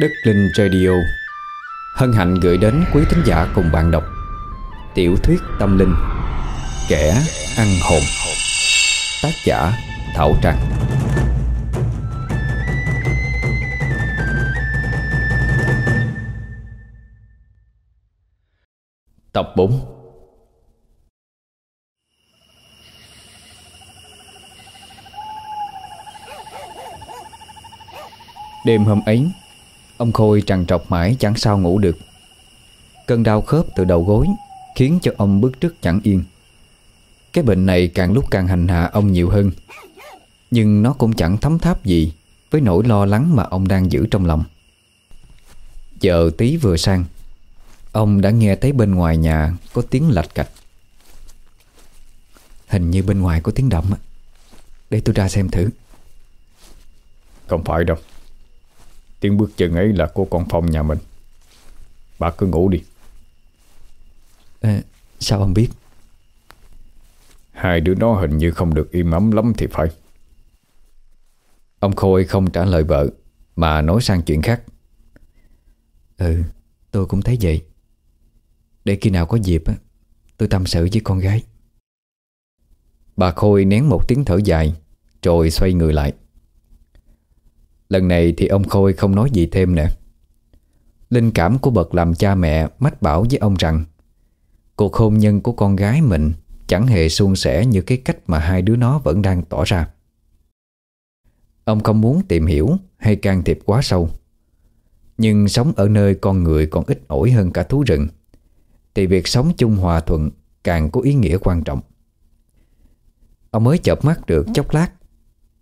Đức Linh Radio. Hân hạnh gửi đến quý thính giả cùng bạn đọc Tiểu thuyết tâm linh, Kẻ ăn hồn, Tác giả Thảo Trăng Tập 4 Đêm hôm ấy Ông Khôi trằn trọc mãi chẳng sao ngủ được. Cơn đau khớp từ đầu gối Khiến cho ông bức trước chẳng yên. Cái bệnh này càng lúc càng hành hạ ông nhiều hơn. Nhưng nó cũng chẳng thấm tháp gì Với nỗi lo lắng mà ông đang giữ trong lòng. Giờ tí vừa sang, Ông đã nghe thấy bên ngoài nhà Có tiếng lạch cạch. Hình như bên ngoài có tiếng động Để tôi ra xem thử. Không phải đâu. Tiếng bước chân ấy là của con Phong nhà mình. Bà cứ ngủ đi. À, Sao ông biết? Hai đứa nó hình như không được im ấm lắm thì phải. Ông Khôi không trả lời vợ Mà nói sang chuyện khác. Ừ tôi cũng thấy vậy. Để khi nào có dịp Tôi tâm sự với con gái. Bà Khôi nén một tiếng thở dài Rồi xoay người lại Lần này thì ông Khôi không nói gì thêm nữa. Linh cảm của bậc làm cha mẹ mách bảo với ông rằng, Cuộc hôn nhân của con gái mình Chẳng hề suôn sẻ như cái cách mà hai đứa nó vẫn đang tỏ ra. Ông không muốn tìm hiểu hay can thiệp quá sâu. Nhưng sống ở nơi con người còn ít ỏi hơn cả thú rừng, Thì việc sống chung hòa thuận càng có ý nghĩa quan trọng. Ông mới chợp mắt được chốc lát,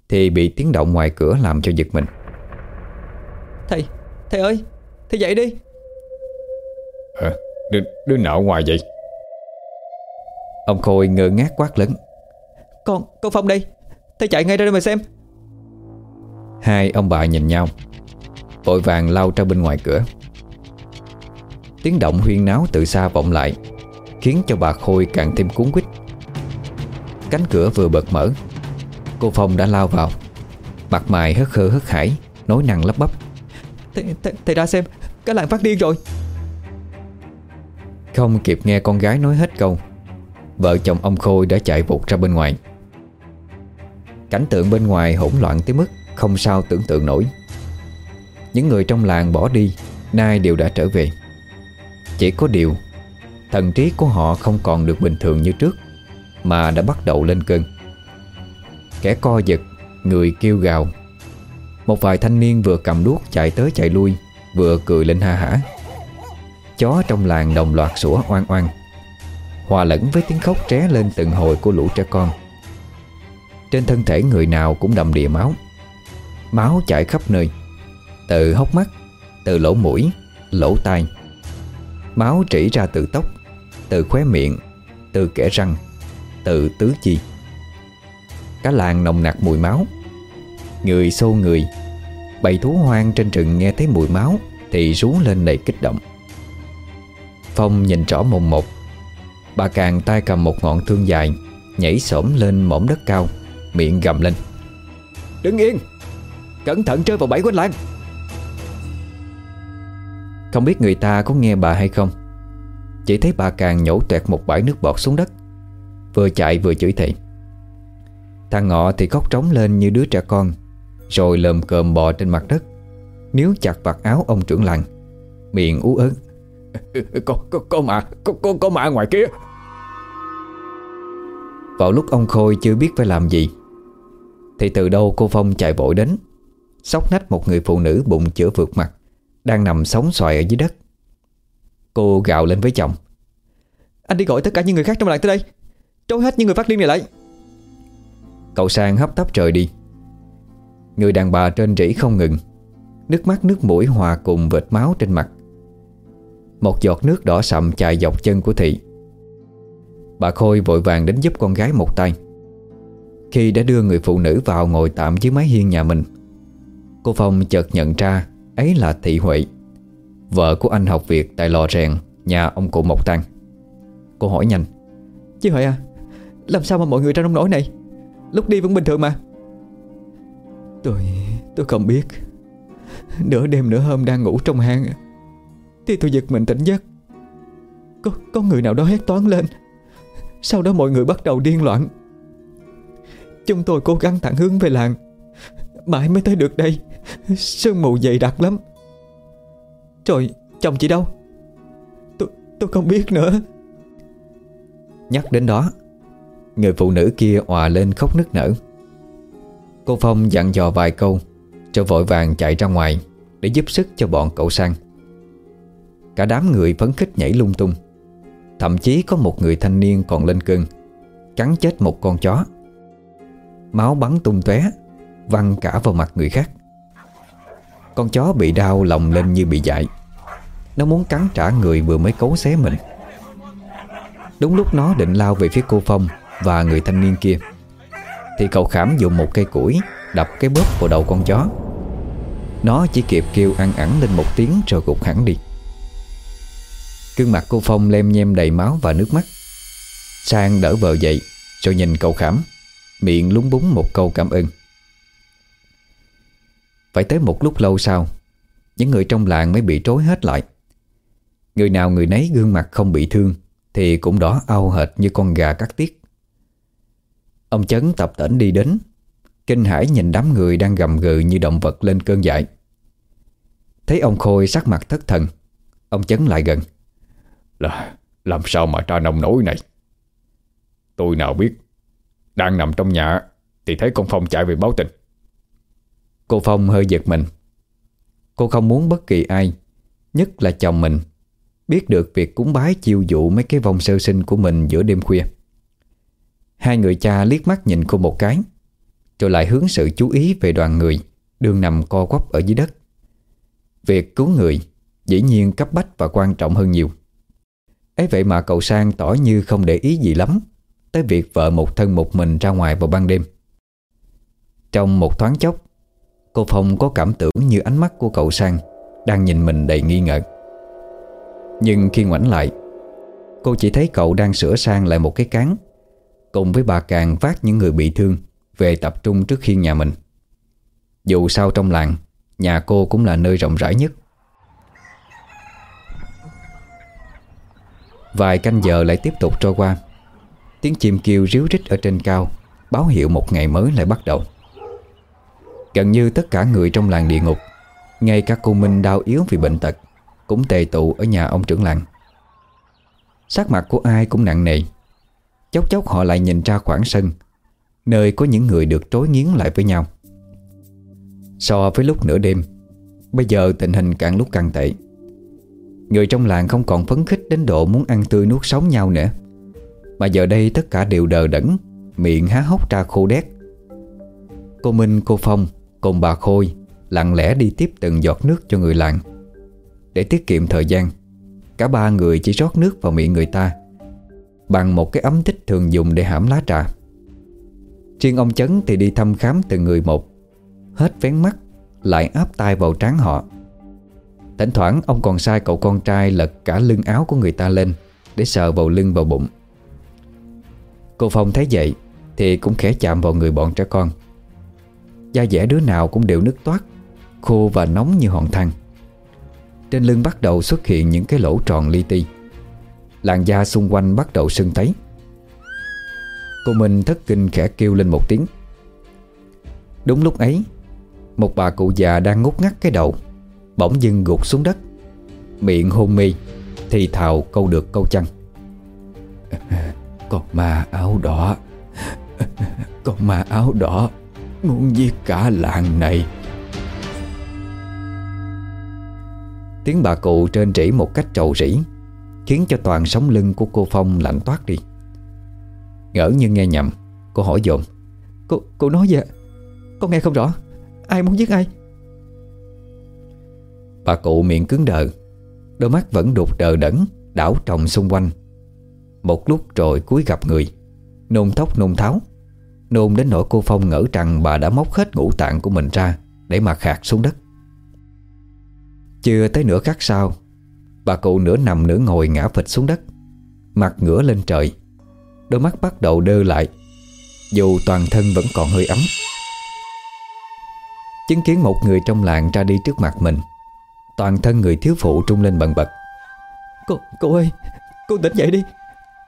Thì bị tiếng động ngoài cửa làm cho giật mình. Thầy, thầy ơi Thầy dậy đi. À, đứa, đứa nào ngoài vậy? Ông Khôi ngơ ngác quát lớn. Con, con Phong đây. Thầy chạy ngay ra đây mà xem. Hai ông bà nhìn nhau Vội vàng lao ra bên ngoài cửa. Tiếng động huyên náo từ xa vọng lại Khiến cho bà Khôi càng thêm cuốn quýt. Cánh cửa vừa bật mở Cô Phong đã lao vào. Mặt mày hớt khơ hớt hải Nói năng lắp bắp thầy, thầy, thầy ra xem. Cái làng phát điên rồi. Không kịp nghe con gái nói hết câu Vợ chồng ông Khôi đã chạy vụt ra bên ngoài. Cảnh tượng bên ngoài hỗn loạn tới mức Không sao tưởng tượng nổi. Những người trong làng bỏ đi Nay đều đã trở về. Chỉ có điều Thần trí của họ không còn được bình thường như trước Mà đã bắt đầu lên cơn. Kẻ co giật Người kêu gào một vài thanh niên vừa cầm đuốc chạy tới chạy lui, Vừa cười lên ha hả. Chó trong làng đồng loạt sủa oan oan Hòa lẫn với tiếng khóc tré lên từng hồi của lũ trẻ con. Trên thân thể người nào cũng đầm đìa máu. Máu chảy khắp nơi. Từ hốc mắt, Từ lỗ mũi, Lỗ tai. Máu trĩ ra từ tóc, Từ khóe miệng, Từ kẽ răng, Từ tứ chi. Cả làng nồng nặc mùi máu. Người xô người. Bầy thú hoang trên rừng nghe thấy mùi máu Thì rú lên đầy kích động. Phong nhìn rõ mồm một. Bà càng tay cầm một ngọn thương dài Nhảy xổm lên mỏm đất cao Miệng gầm lên. Đứng yên! Cẩn thận rơi vào bẫy quanh lan Không biết người ta có nghe bà hay không. Chỉ thấy bà càng nhổ tuẹt một bãi nước bọt xuống đất. Vừa chạy vừa chửi thề. Thằng ngọ thì khóc trống lên như đứa trẻ con Rồi lồm cồm bò trên mặt đất Níu chặt vạt áo ông trưởng làng Miệng ú ớn Có, có, có mà có, có, có mà ngoài kia. Vào lúc ông Khôi chưa biết phải làm gì Thì từ đâu cô Phong chạy vội đến Sóc nách một người phụ nữ bụng chữa vượt mặt Đang nằm sóng xoài ở dưới đất. Cô gào lên với chồng. Anh đi gọi tất cả những người khác trong làng tới đây Trốn hết những người phát điên này lại. Cậu sang hấp tấp trời đi Người đàn bà trên rỉ không ngừng. Nước mắt, nước mũi hòa cùng vệt máu trên mặt. Một giọt nước đỏ sậm chạy dọc chân của Thị. Bà Khôi vội vàng đến giúp con gái một tay. Khi đã đưa người phụ nữ vào ngồi tạm dưới mái hiên nhà mình, Cô Phong chợt nhận ra Ấy là Thị Huệ, Vợ của anh học việc tại lò rèn Nhà ông cụ Mộc Tăng Cô hỏi nhanh, Chị Huệ à Làm sao mà mọi người trong nông nổi này? Lúc đi vẫn bình thường mà. Tôi... tôi không biết. Nửa đêm nửa hôm đang ngủ trong hang Thì tôi giật mình tỉnh giấc. Có, có người nào đó hét toán lên. Sau đó mọi người bắt đầu điên loạn. Chúng tôi cố gắng thẳng hướng về làng. Mãi mới tới được đây. Sương mù dày đặc lắm. Trời chồng chị đâu? Tôi, tôi không biết nữa. Nhắc đến đó Người phụ nữ kia òa lên khóc nức nở. Cô Phong dặn dò vài câu, Rồi vội vàng chạy ra ngoài Để giúp sức cho bọn cậu sang. Cả đám người phấn khích nhảy lung tung. Thậm chí có một người thanh niên còn lên cơn, Cắn chết một con chó. Máu bắn tung tóe, Văng cả vào mặt người khác. Con chó bị đau lòng lên như bị dại. Nó muốn cắn trả người vừa mới cấu xé mình. Đúng lúc nó định lao về phía cô Phong Và người thanh niên kia thì cậu khảm dùng một cây củi Đập cái bóp vào đầu con chó. Nó chỉ kịp kêu ăn ẳng lên một tiếng Rồi gục hẳn đi. Cương mặt cô Phong lem nhem đầy máu và nước mắt. Sang đỡ vợ dậy, Rồi nhìn cậu khảm, Miệng lúng búng một câu cảm ơn. Phải tới một lúc lâu sau, Những người trong làng mới bị trối hết lại. Người nào người nấy gương mặt không bị thương Thì cũng đỏ ao hệt như con gà cắt tiết. Ông Chấn tập tễnh đi đến. Kinh hãi nhìn đám người đang gầm gừ như động vật lên cơn dại. Thấy ông Khôi sắc mặt thất thần Ông Chấn lại gần. Là làm sao mà ra nông nổi này? Tôi nào biết Đang nằm trong nhà Thì thấy con Phong chạy về báo tình Cô Phong hơi giật mình. Cô không muốn bất kỳ ai Nhất là chồng mình Biết được việc cúng bái chiêu dụ Mấy cái vong sơ sinh của mình giữa đêm khuya Hai người cha liếc mắt nhìn cô một cái, Rồi lại hướng sự chú ý về đoàn người Đường nằm co quắp ở dưới đất. Việc cứu người Dĩ nhiên cấp bách và quan trọng hơn nhiều. Ấy vậy mà cậu Sang tỏ như không để ý gì lắm Tới việc vợ một thân một mình ra ngoài vào ban đêm. Trong một thoáng chốc, Cô Phong có cảm tưởng như ánh mắt của cậu Sang Đang nhìn mình đầy nghi ngờ. Nhưng khi ngoảnh lại, Cô chỉ thấy cậu đang sửa sang lại một cái cán Cùng với bà Càng vác những người bị thương Về tập trung trước khiên nhà mình. Dù sao trong làng, Nhà cô cũng là nơi rộng rãi nhất. Vài canh giờ lại tiếp tục trôi qua. Tiếng chim kêu ríu rít ở trên cao, Báo hiệu một ngày mới lại bắt đầu. Gần như tất cả người trong làng địa ngục, Ngay cả cô Minh đau yếu vì bệnh tật, Cũng tề tụ ở nhà ông trưởng làng. Sắc mặt của ai cũng nặng nề Chốc chốc họ lại nhìn ra khoảng sân Nơi có những người được trối nghiến lại với nhau. So với lúc nửa đêm Bây giờ tình hình càng lúc càng tệ. Người trong làng không còn phấn khích đến độ muốn ăn tươi nuốt sống nhau nữa. Mà giờ đây tất cả đều đờ đẫn Miệng há hốc ra khô đét. Cô Minh, cô Phong cùng bà Khôi lặng lẽ đi tiếp từng giọt nước cho người làng. Để tiết kiệm thời gian Cả ba người chỉ rót nước vào miệng người ta. Bằng một cái ấm tích thường dùng để hãm lá trà. Riêng ông Chấn thì đi thăm khám từng người một, Hết vén mắt, Lại áp tay vào trán họ. Thỉnh thoảng, ông còn sai cậu con trai lật cả lưng áo của người ta lên Để sờ vào lưng vào bụng. Cô Phong thấy vậy Thì cũng khẽ chạm vào người bọn trẻ con. Da dẻ đứa nào cũng đều nứt toát, Khô và nóng như hòn than. Trên lưng bắt đầu xuất hiện những cái lỗ tròn li ti. Làn da xung quanh bắt đầu sưng tấy. Cô Minh thất kinh khẽ kêu lên một tiếng. Đúng lúc ấy Một bà cụ già đang ngút ngắt cái đầu Bỗng dưng gục xuống đất. Miệng hôn mê Thì thào câu được câu chăng. Con ma áo đỏ. Con ma áo đỏ Muốn giết cả làng này. Tiếng bà cụ trên trĩ một cách trầu rỉ Khiến cho toàn sống lưng của cô Phong lạnh toát đi. Ngỡ như nghe nhầm Cô hỏi dồn Cô, cô nói gì Con nghe không rõ Ai muốn giết ai? Bà cụ miệng cứng đờ Đôi mắt vẫn đục đờ đẫn Đảo trồng xung quanh. Một lúc rồi cúi gặp người Nôn thốc nôn tháo Nôn đến nỗi cô Phong ngỡ rằng bà đã móc hết ngũ tạng của mình ra Để mà khạc xuống đất. Chưa tới nửa khắc sau Bà cụ nửa nằm nửa ngồi ngã phịch xuống đất. Mặt ngửa lên trời. Đôi mắt bắt đầu đơ lại. Dù toàn thân vẫn còn hơi ấm. Chứng kiến một người trong làng ra đi trước mặt mình. Toàn thân người thiếu phụ trung lên bần bật. Cô, cô ơi Cô tỉnh dậy đi.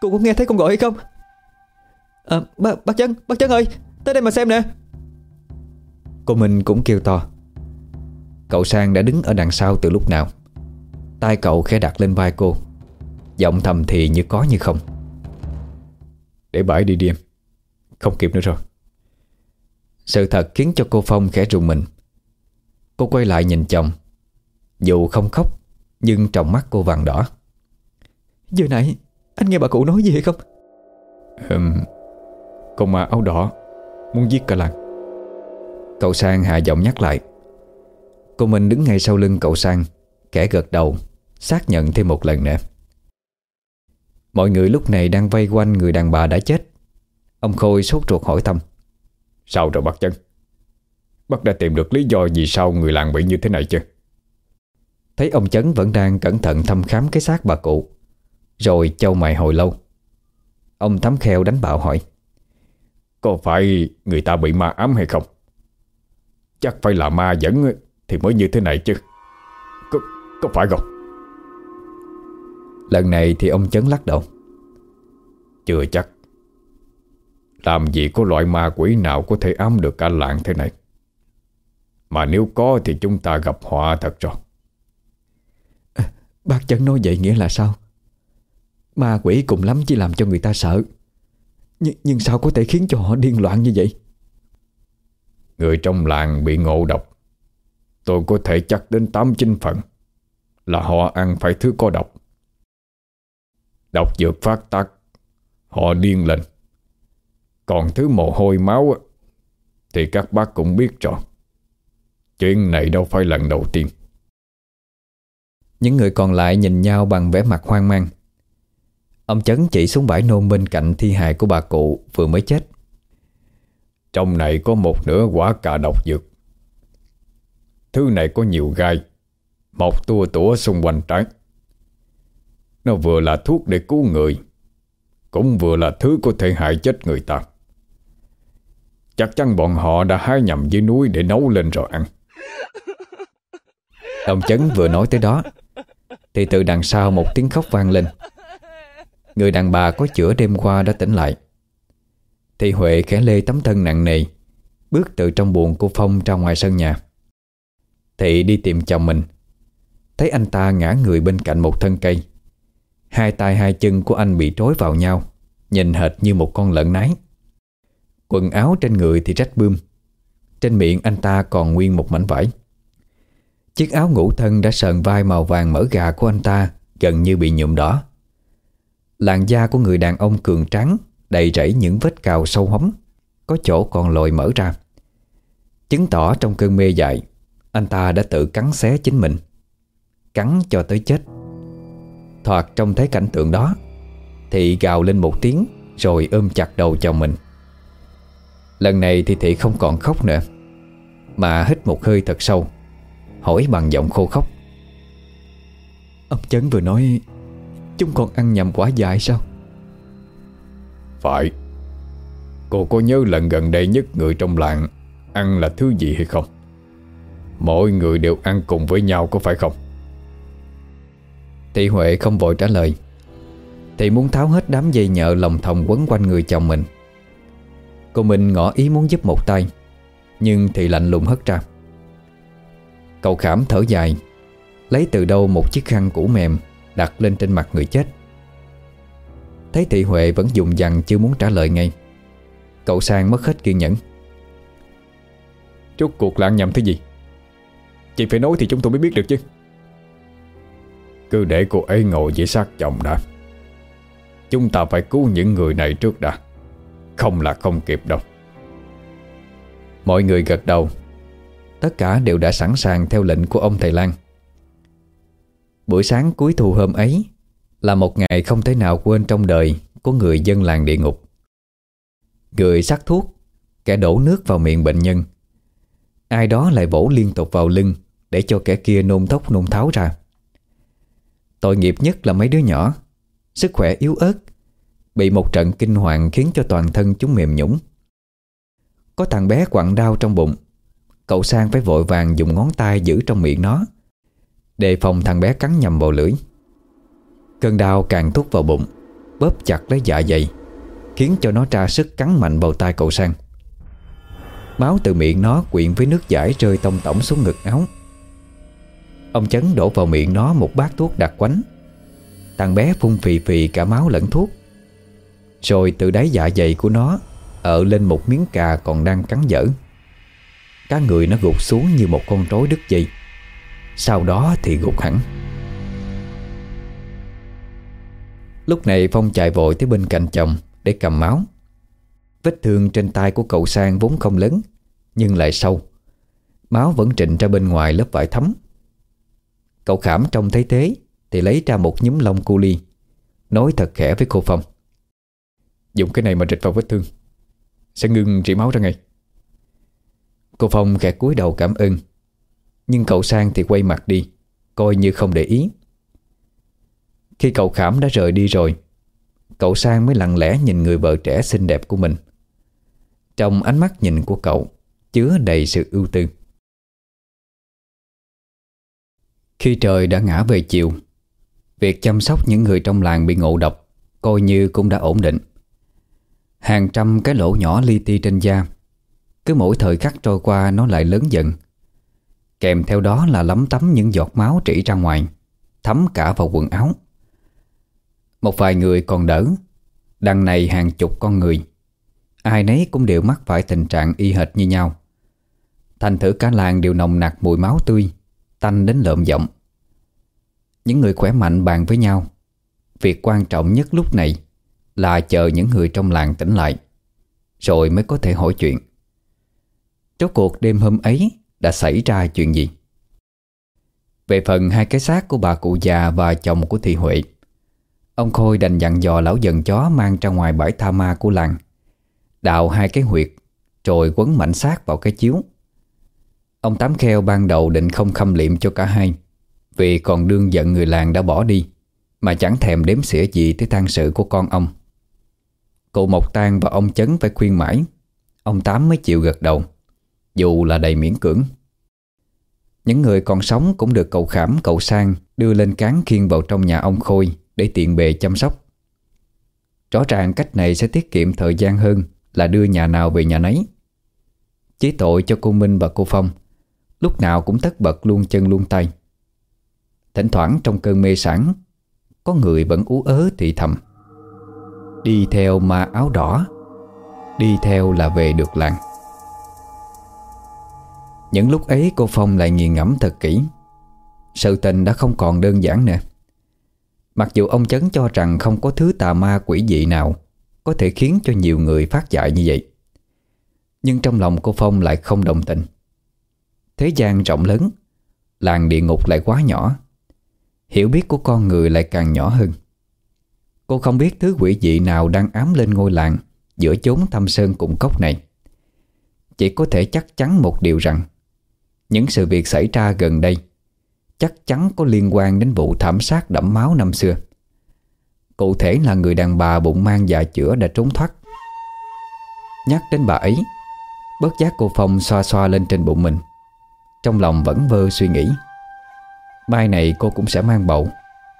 Cô có nghe thấy con gọi hay không? À, bác, bác chân, bác chân ơi Tới đây mà xem nè. Cô Minh cũng kêu to. Cậu Sang đã đứng ở đằng sau từ lúc nào tay cậu khẽ đặt lên vai cô. Giọng thầm thì như có như không. Để bãi đi đi em. Không kịp nữa rồi. Sự thật khiến cho cô Phong khẽ rùng mình. Cô quay lại nhìn chồng. Dù không khóc Nhưng trong mắt cô vàng đỏ. Giờ nãy anh nghe bà cụ nói gì hay không? Um, Con ma áo đỏ Muốn giết cả làng. Cậu Sang hạ giọng nhắc lại. Cô Minh đứng ngay sau lưng cậu Sang Kẻ gật đầu Xác nhận thêm một lần nữa Mọi người lúc này đang vây quanh người đàn bà đã chết. Ông Khôi sốt ruột hỏi thăm. Sao rồi bác chân? Bác đã tìm được lý do vì sao người làng bị như thế này chưa? Thấy ông Chấn vẫn đang cẩn thận thăm khám cái xác bà cụ Rồi châu mày hồi lâu. Ông Thắm Kheo đánh bạo hỏi. Có phải người ta bị ma ám hay không? Chắc phải là ma dẫn Thì mới như thế này chứ. Có, có phải không Lần này thì ông Chấn lắc đầu. Chưa chắc. Làm gì có loại ma quỷ nào có thể ám được cả làng thế này? Mà nếu có thì chúng ta gặp họa thật rồi. À, Bác Chấn nói vậy nghĩa là sao? Ma quỷ cùng lắm chỉ làm cho người ta sợ. Nh Nhưng sao có thể khiến cho họ điên loạn như vậy? Người trong làng bị ngộ độc. Tôi có thể chắc đến 8-9 phần Là họ ăn phải thứ có độc Độc dược phát tác Họ điên lên. Còn thứ mồ hôi máu Thì các bác cũng biết rồi. Chuyện này đâu phải lần đầu tiên. Những người còn lại nhìn nhau bằng vẻ mặt hoang mang. Ông Chấn chỉ xuống bãi nôn bên cạnh thi hài của bà cụ vừa mới chết. Trong này có một nửa quả cà độc dược. Thứ này có nhiều gai Mọc tua tủa xung quanh trái nó vừa là thuốc để cứu người, Cũng vừa là thứ có thể hại chết người ta. Chắc chắn bọn họ đã hái nhầm dưới núi để nấu lên rồi ăn. Ông Chấn vừa nói tới đó, Thì từ đằng sau một tiếng khóc vang lên. Người đàn bà có chữa đêm qua đã tỉnh lại. Thì Huệ khẽ lê tấm thân nặng nề, Bước từ trong buồng của Phong ra ngoài sân nhà. Thị đi tìm chồng mình. Thấy anh ta ngã người bên cạnh một thân cây Hai tay hai chân của anh bị trối vào nhau, Nhìn hệt như một con lợn nái. Quần áo trên người thì rách bươm, Trên miệng anh ta còn nguyên một mảnh vải. Chiếc áo ngủ thân đã sờn vai màu vàng mỡ gà của anh ta, Gần như bị nhuộm đỏ. Làn da của người đàn ông cường trắng Đầy rẫy những vết cào sâu hóng, Có chỗ còn lồi mở ra. Chứng tỏ trong cơn mê dại, Anh ta đã tự cắn xé chính mình, Cắn cho tới chết. Thoạt trông thấy cảnh tượng đó Thị gào lên một tiếng Rồi ôm chặt đầu chồng mình. Lần này thì Thị không còn khóc nữa Mà hít một hơi thật sâu Hỏi bằng giọng khô khóc. Ông Chấn vừa nói Chúng còn ăn nhầm quả dại sao? Phải. Cô có nhớ lần gần đây nhất người trong làng Ăn là thứ gì hay không? Mọi người đều ăn cùng với nhau có phải không Thị Huệ không vội trả lời. Thị muốn tháo hết đám dây nhợ lòng thòng quấn quanh người chồng mình. Cô Minh ngỏ ý muốn giúp một tay, Nhưng Thị lạnh lùng hất ra. Cậu khảm thở dài, Lấy từ đâu một chiếc khăn cũ mềm Đặt lên trên mặt người chết. Thấy Thị Huệ vẫn dùng dằn chưa muốn trả lời ngay, Cậu sang mất hết kiên nhẫn. Rốt cuộc là ăn nhầm thứ gì? Chị phải nói thì chúng tôi mới biết được chứ. Cứ để cô ấy ngồi dưới xác chồng đã. Chúng ta phải cứu những người này trước đã. Không là không kịp đâu. Mọi người gật đầu. Tất cả đều đã sẵn sàng theo lệnh của ông thầy Lan. Buổi sáng cuối thu hôm ấy Là một ngày không thể nào quên trong đời Của người dân làng địa ngục. Người sắc thuốc, Kẻ đổ nước vào miệng bệnh nhân. Ai đó lại vỗ liên tục vào lưng Để cho kẻ kia nôn tóc nôn tháo ra. Tội nghiệp nhất là mấy đứa nhỏ. Sức khỏe yếu ớt, Bị một trận kinh hoàng khiến cho toàn thân chúng mềm nhũng. Có thằng bé quặn đau trong bụng, Cậu sang phải vội vàng dùng ngón tay giữ trong miệng nó, Đề phòng thằng bé cắn nhầm vào lưỡi. Cơn đau càng thúc vào bụng, Bóp chặt lấy dạ dày, Khiến cho nó tra sức cắn mạnh vào tay cậu sang. Máu từ miệng nó quyện với nước giải rơi tông tổng xuống ngực áo. Ông Chấn đổ vào miệng nó một bát thuốc đặc quánh. Thằng bé phun phì phì cả máu lẫn thuốc. Rồi từ đáy dạ dày của nó Ở lên một miếng cà còn đang cắn dở. Cá người nó gục xuống như một con rối đứt dây. Sau đó thì gục hẳn. Lúc này Phong chạy vội tới bên cạnh chồng Để cầm máu. Vết thương trên tay của cậu Sang vốn không lớn, Nhưng lại sâu. Máu vẫn trịnh ra bên ngoài lớp vải thấm. Cậu Khảm trông thấy thế, Thì lấy ra một nhúm lông cu ly. Nói thật khẽ với cô Phong. Dùng cái này mà rịch vào vết thương. Sẽ ngưng rỉ máu ra ngay. Cô Phong khẽ cúi đầu cảm ơn. Nhưng cậu Sang thì quay mặt đi, Coi như không để ý. Khi cậu Khảm đã rời đi rồi, Cậu Sang mới lặng lẽ nhìn người vợ trẻ xinh đẹp của mình. Trong ánh mắt nhìn của cậu Chứa đầy sự ưu tư. Khi trời đã ngã về chiều, Việc chăm sóc những người trong làng bị ngộ độc Coi như cũng đã ổn định. Hàng trăm cái lỗ nhỏ li ti trên da, Cứ mỗi thời khắc trôi qua nó lại lớn dần. Kèm theo đó là lấm tấm những giọt máu trĩ ra ngoài, Thấm cả vào quần áo. Một vài người còn đỡ, Đằng này hàng chục con người. Ai nấy cũng đều mắc phải tình trạng y hệt như nhau. Thành thử cả làng đều nồng nặc mùi máu tươi. Tanh đến lợm giọng. Những người khỏe mạnh bàn với nhau. Việc quan trọng nhất lúc này Là chờ những người trong làng tỉnh lại, Rồi mới có thể hỏi chuyện. Rốt cuộc đêm hôm ấy Đã xảy ra chuyện gì? Về phần hai cái xác của bà cụ già Và chồng của thị Huệ, Ông Khôi đành dặn dò lão dần chó Mang ra ngoài bãi tha ma của làng, Đào hai cái huyệt, Rồi quấn mảnh xác vào cái chiếu. Ông Tám Kheo ban đầu định không khâm liệm cho cả hai Vì còn đương giận người làng đã bỏ đi Mà chẳng thèm đếm xỉa gì tới tang sự của con ông. Cụ Mộc Tan và ông Chấn phải khuyên mãi Ông Tám mới chịu gật đầu Dù là đầy miễn cưỡng. Những người còn sống cũng được cậu Khảm, cậu Sang Đưa lên cán khiên vào trong nhà ông Khôi Để tiện bề chăm sóc. Rõ ràng cách này sẽ tiết kiệm thời gian hơn Là đưa nhà nào về nhà nấy. Chỉ tội cho cô Minh và cô Phong Lúc nào cũng tất bật luôn chân luôn tay. Thỉnh thoảng trong cơn mê sảng, Có người vẫn ú ớ thì thầm, Đi theo mà áo đỏ, Đi theo là về được làng. Những lúc ấy cô Phong lại nghiền ngẫm thật kỹ. Sự tình đã không còn đơn giản nữa. Mặc dù ông Chấn cho rằng không có thứ tà ma quỷ dị nào Có thể khiến cho nhiều người phát dại như vậy, Nhưng trong lòng cô Phong lại không đồng tình. Thế gian rộng lớn, Làng địa ngục lại quá nhỏ. Hiểu biết của con người lại càng nhỏ hơn. Cô không biết thứ quỷ dị nào đang ám lên ngôi làng Giữa chốn thâm sơn cùng cốc này. Chỉ có thể chắc chắn một điều rằng, Những sự việc xảy ra gần đây Chắc chắn có liên quan đến vụ thảm sát đẫm máu năm xưa. Cụ thể là người đàn bà bụng mang dạ chữa đã trốn thoát. Nhắc đến bà ấy bớt giác cô Phong xoa xoa lên trên bụng mình trong lòng vẫn vơ suy nghĩ. Mai này cô cũng sẽ mang bầu,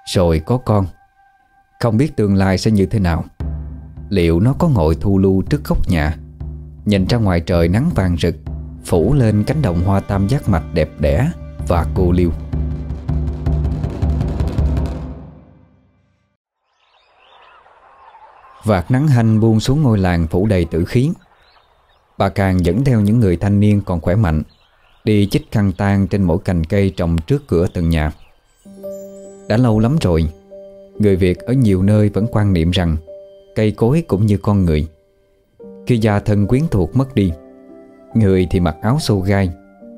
Rồi có con. Không biết tương lai sẽ như thế nào. Liệu nó có ngồi thu lưu trước góc nhà? Nhìn ra ngoài trời nắng vàng rực, Phủ lên cánh đồng hoa tam giác mạch đẹp đẽ Và cô liêu Vạt nắng hanh buông xuống ngôi làng phủ đầy tử khí. Bà càng dẫn theo những người thanh niên còn khỏe mạnh. Đi chích khăn tan trên mỗi cành cây trồng trước cửa từng nhà. Đã lâu lắm rồi, Người Việt ở nhiều nơi vẫn quan niệm rằng Cây cối cũng như con người. Khi gia thân quyến thuộc mất đi, Người thì mặc áo xô gai,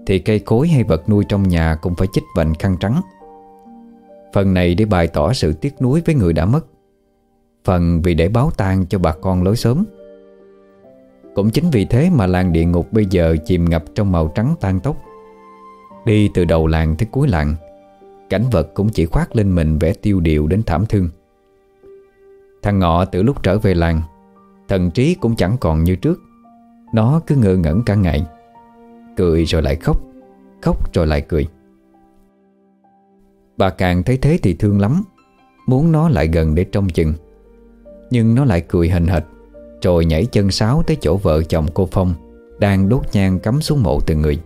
Thì cây cối hay vật nuôi trong nhà Cũng phải chích vành khăn trắng. Phần này để bày tỏ sự tiếc nuối với người đã mất, Phần vì để báo tang cho bà con lối sớm cũng chính vì thế mà làng địa ngục bây giờ chìm ngập trong màu trắng tan tốc Đi từ đầu làng tới cuối làng, Cảnh vật cũng chỉ khoác lên mình vẻ tiêu điều đến thảm thương. Thằng Ngọ từ lúc trở về làng, Thần trí cũng chẳng còn như trước. Nó cứ ngơ ngẩn cả ngày, Cười rồi lại khóc Khóc rồi lại cười. Bà càng thấy thế thì thương lắm, Muốn nó lại gần để trông chừng, Nhưng nó lại cười hình hệt. Rồi nhảy chân sáo tới chỗ vợ chồng cô Phong, Đang đốt nhang cắm xuống mộ từng người.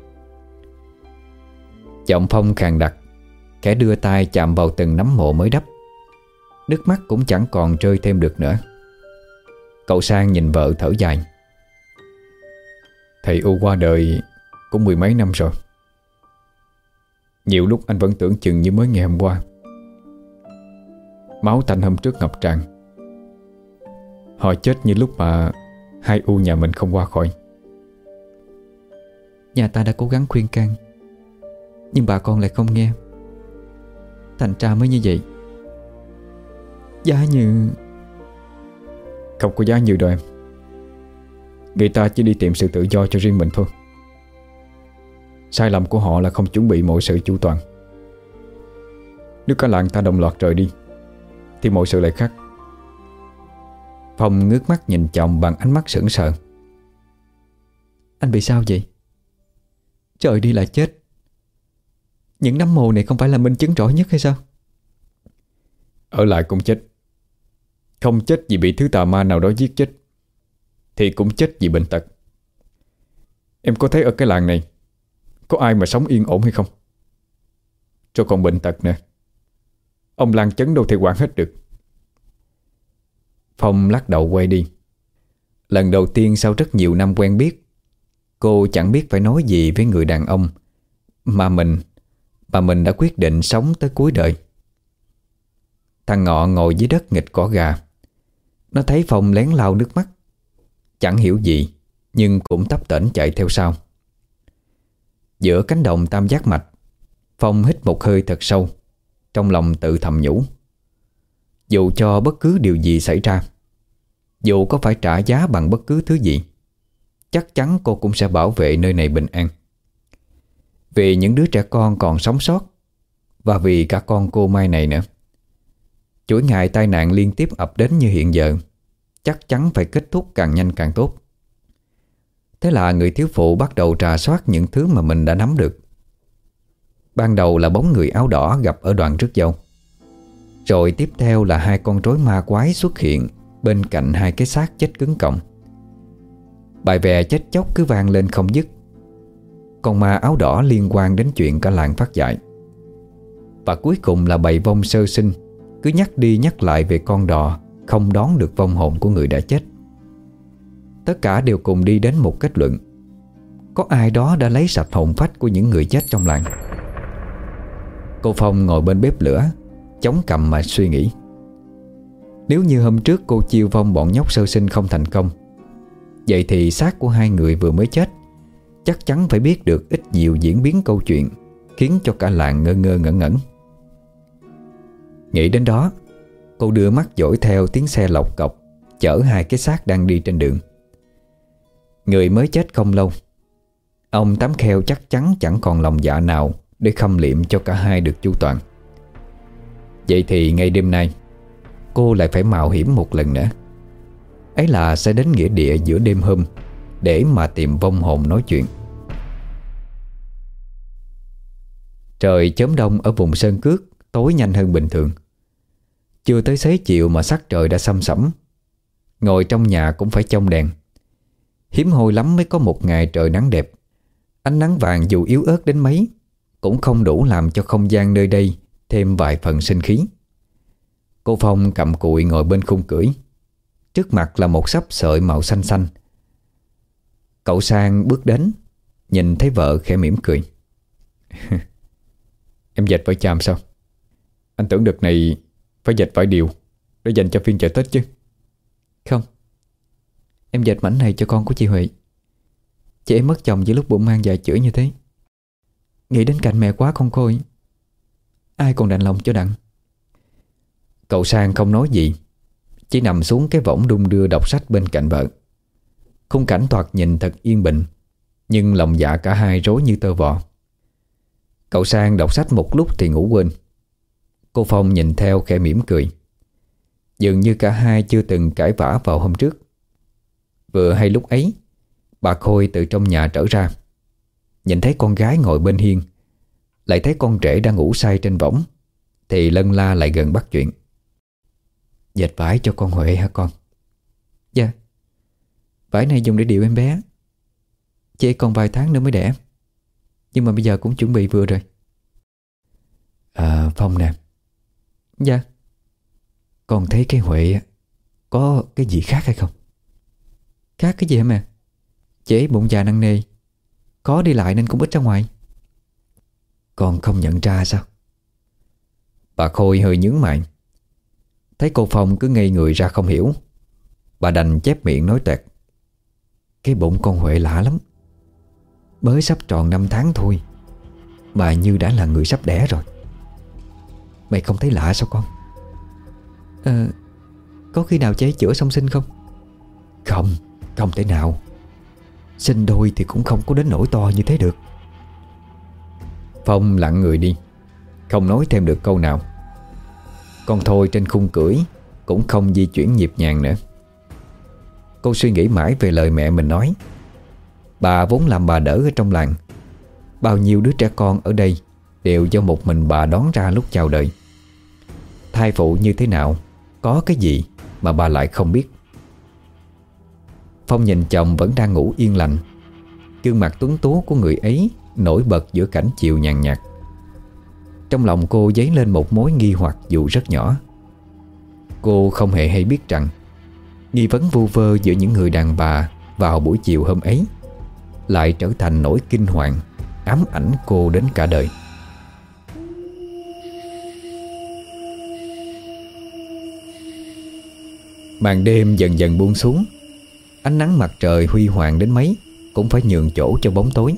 Giọng Phong khàn đặc, Kẻ đưa tay chạm vào từng nắm mộ mới đắp. Nước mắt cũng chẳng còn rơi thêm được nữa. Cậu sang nhìn vợ thở dài. Thầy U qua đời cũng mười mấy năm rồi. Nhiều lúc anh vẫn tưởng chừng như mới ngày hôm qua. Máu tanh hôm trước ngập tràn. Họ chết như lúc mà Hai U nhà mình không qua khỏi. Nhà ta đã cố gắng khuyên can Nhưng bà con lại không nghe. Thành ra mới như vậy. Giá như Không có giá như đâu em. Người ta chỉ đi tìm sự tự do cho riêng mình thôi. Sai lầm của họ là không chuẩn bị mọi sự chu toàn. Nếu cả làng ta đồng loạt rời đi Thì mọi sự lại khác Phong ngước mắt nhìn chồng bằng ánh mắt sững sờ. Anh bị sao vậy? Trời đi là chết. Những nấm mồ này không phải là minh chứng rõ nhất hay sao? Ở lại cũng chết. Không chết vì bị thứ tà ma nào đó giết chết Thì cũng chết vì bệnh tật. Em có thấy ở cái làng này Có ai mà sống yên ổn hay không? Rồi còn bệnh tật nè Ông Lan chấn đâu thể quản hết được Phong lắc đầu quay đi. Lần đầu tiên sau rất nhiều năm quen biết, Cô chẳng biết phải nói gì với người đàn ông Mà mình Mà mình đã quyết định sống tới cuối đời. Thằng Ngọ ngồi dưới đất nghịch cỏ gà. Nó thấy Phong lén lau nước mắt. Chẳng hiểu gì, Nhưng cũng tấp tễnh chạy theo sau. Giữa cánh đồng tam giác mạch, Phong hít một hơi thật sâu, Trong lòng tự thầm nhủ. Dù cho bất cứ điều gì xảy ra, Dù có phải trả giá bằng bất cứ thứ gì, Chắc chắn cô cũng sẽ bảo vệ nơi này bình an. Vì những đứa trẻ con còn sống sót, Và vì cả con cô Mai này nữa, Chuỗi ngày tai nạn liên tiếp ập đến như hiện giờ, Chắc chắn phải kết thúc càng nhanh càng tốt. Thế là người thiếu phụ bắt đầu trà soát những thứ mà mình đã nắm được. Ban đầu là bóng người áo đỏ gặp ở đoàn rước dâu. Rồi tiếp theo là hai con rối ma quái xuất hiện Bên cạnh hai cái xác chết cứng cọng. Bài vè chết chóc cứ vang lên không dứt. Con ma áo đỏ liên quan đến chuyện cả làng phát dại Và cuối cùng là bầy vong sơ sinh, Cứ nhắc đi nhắc lại về con đò, Không đón được vong hồn của người đã chết. Tất cả đều cùng đi đến một kết luận. Có ai đó đã lấy sạch hồn phách của những người chết trong làng? Cô Phong ngồi bên bếp lửa Chống cầm mà suy nghĩ. Nếu như hôm trước cô chiêu vong bọn nhóc sơ sinh không thành công, Vậy thì xác của hai người vừa mới chết, Chắc chắn phải biết được ít nhiều diễn biến câu chuyện, Khiến cho cả làng ngơ ngơ ngẩn ngẩn. Nghĩ đến đó, Cô đưa mắt dõi theo tiếng xe lọc cọc, Chở hai cái xác đang đi trên đường. Người mới chết không lâu, Ông Tám Kheo chắc chắn chẳng còn lòng dạ nào Để khâm liệm cho cả hai được chu toàn. Vậy thì ngay đêm nay, Cô lại phải mạo hiểm một lần nữa. Ấy là sẽ đến nghĩa địa giữa đêm hôm Để mà tìm vong hồn nói chuyện. Trời chớm đông ở vùng Sơn Cước, Tối nhanh hơn bình thường. Chưa tới xế chiều mà sắc trời đã xăm sẫm. Ngồi trong nhà cũng phải trông đèn. Hiếm hoi lắm mới có một ngày trời nắng đẹp. Ánh nắng vàng dù yếu ớt đến mấy, Cũng không đủ làm cho không gian nơi đây Thêm vài phần sinh khí. Cô Phong cầm cụi ngồi bên khung cưỡi Trước mặt là một sắp sợi màu xanh xanh. Cậu sang bước đến, Nhìn thấy vợ khẽ mỉm cười. Em dệt vải chàm sao? Anh tưởng đợt này Phải dệt vải điều Để dành cho phiên chợ Tết chứ? Không. Em dệt mảnh này cho con của chị Huệ. Chị em mất chồng giữa lúc bụng mang dài chữa như thế. Nghĩ đến cạnh mẹ quá không khôi. Ai còn đành lòng cho đặng? Cậu sang không nói gì, Chỉ nằm xuống cái võng đung đưa đọc sách bên cạnh vợ. Khung cảnh thoạt nhìn thật yên bình, Nhưng lòng dạ cả hai rối như tơ vò. Cậu sang đọc sách một lúc thì ngủ quên. Cô Phong nhìn theo khẽ mỉm cười. Dường như cả hai chưa từng cãi vã vào hôm trước. Vừa hay lúc ấy, Bà Khôi từ trong nhà trở ra. Nhìn thấy con gái ngồi bên hiên lại thấy con trẻ đang ngủ say trên võng, Thì lân la lại gần bắt chuyện. Dệt vải cho con Huệ hả con? Dạ. Vải này dùng để điều em bé. Chỉ còn vài tháng nữa mới đẻ Nhưng mà bây giờ cũng chuẩn bị vừa rồi. À Phong nè. Dạ. Con thấy cái Huệ Có cái gì khác hay không? Khác cái gì hả mẹ? Chỉ bụng già nặng nề. Có đi lại nên cũng ít ra ngoài. Con không nhận ra sao? Bà Khôi hơi nhướng mày. Thấy cô Phong cứ ngây người ra không hiểu Bà đành chép miệng nói tẹt. Cái bụng con Huệ lạ lắm. Mới sắp tròn 5 tháng thôi Mà như đã là người sắp đẻ rồi. Mày không thấy lạ sao con? À, Có khi nào chế chữa xong sinh không? Không Không thể nào. Sinh đôi thì cũng không có đến nỗi to như thế được. Phong lặng người đi. Không nói thêm được câu nào. Con Thôi trên khung cưỡi Cũng không di chuyển nhịp nhàng nữa. Cô suy nghĩ mãi về lời mẹ mình nói. Bà vốn làm bà đỡ ở trong làng. Bao nhiêu đứa trẻ con ở đây Đều do một mình bà đón ra lúc chào đời. Thai phụ như thế nào, Có cái gì mà bà lại không biết. Phong nhìn chồng vẫn đang ngủ yên lành. Gương mặt tuấn tú của người ấy Nổi bật giữa cảnh chiều nhàn nhạt. Trong lòng cô dấy lên một mối nghi hoặc dù rất nhỏ. Cô không hề hay biết rằng, Nghi vấn vu vơ giữa những người đàn bà Vào buổi chiều hôm ấy Lại trở thành nỗi kinh hoàng, Ám ảnh cô đến cả đời. Màn đêm dần dần buông xuống, Ánh nắng mặt trời huy hoàng đến mấy Cũng phải nhường chỗ cho bóng tối.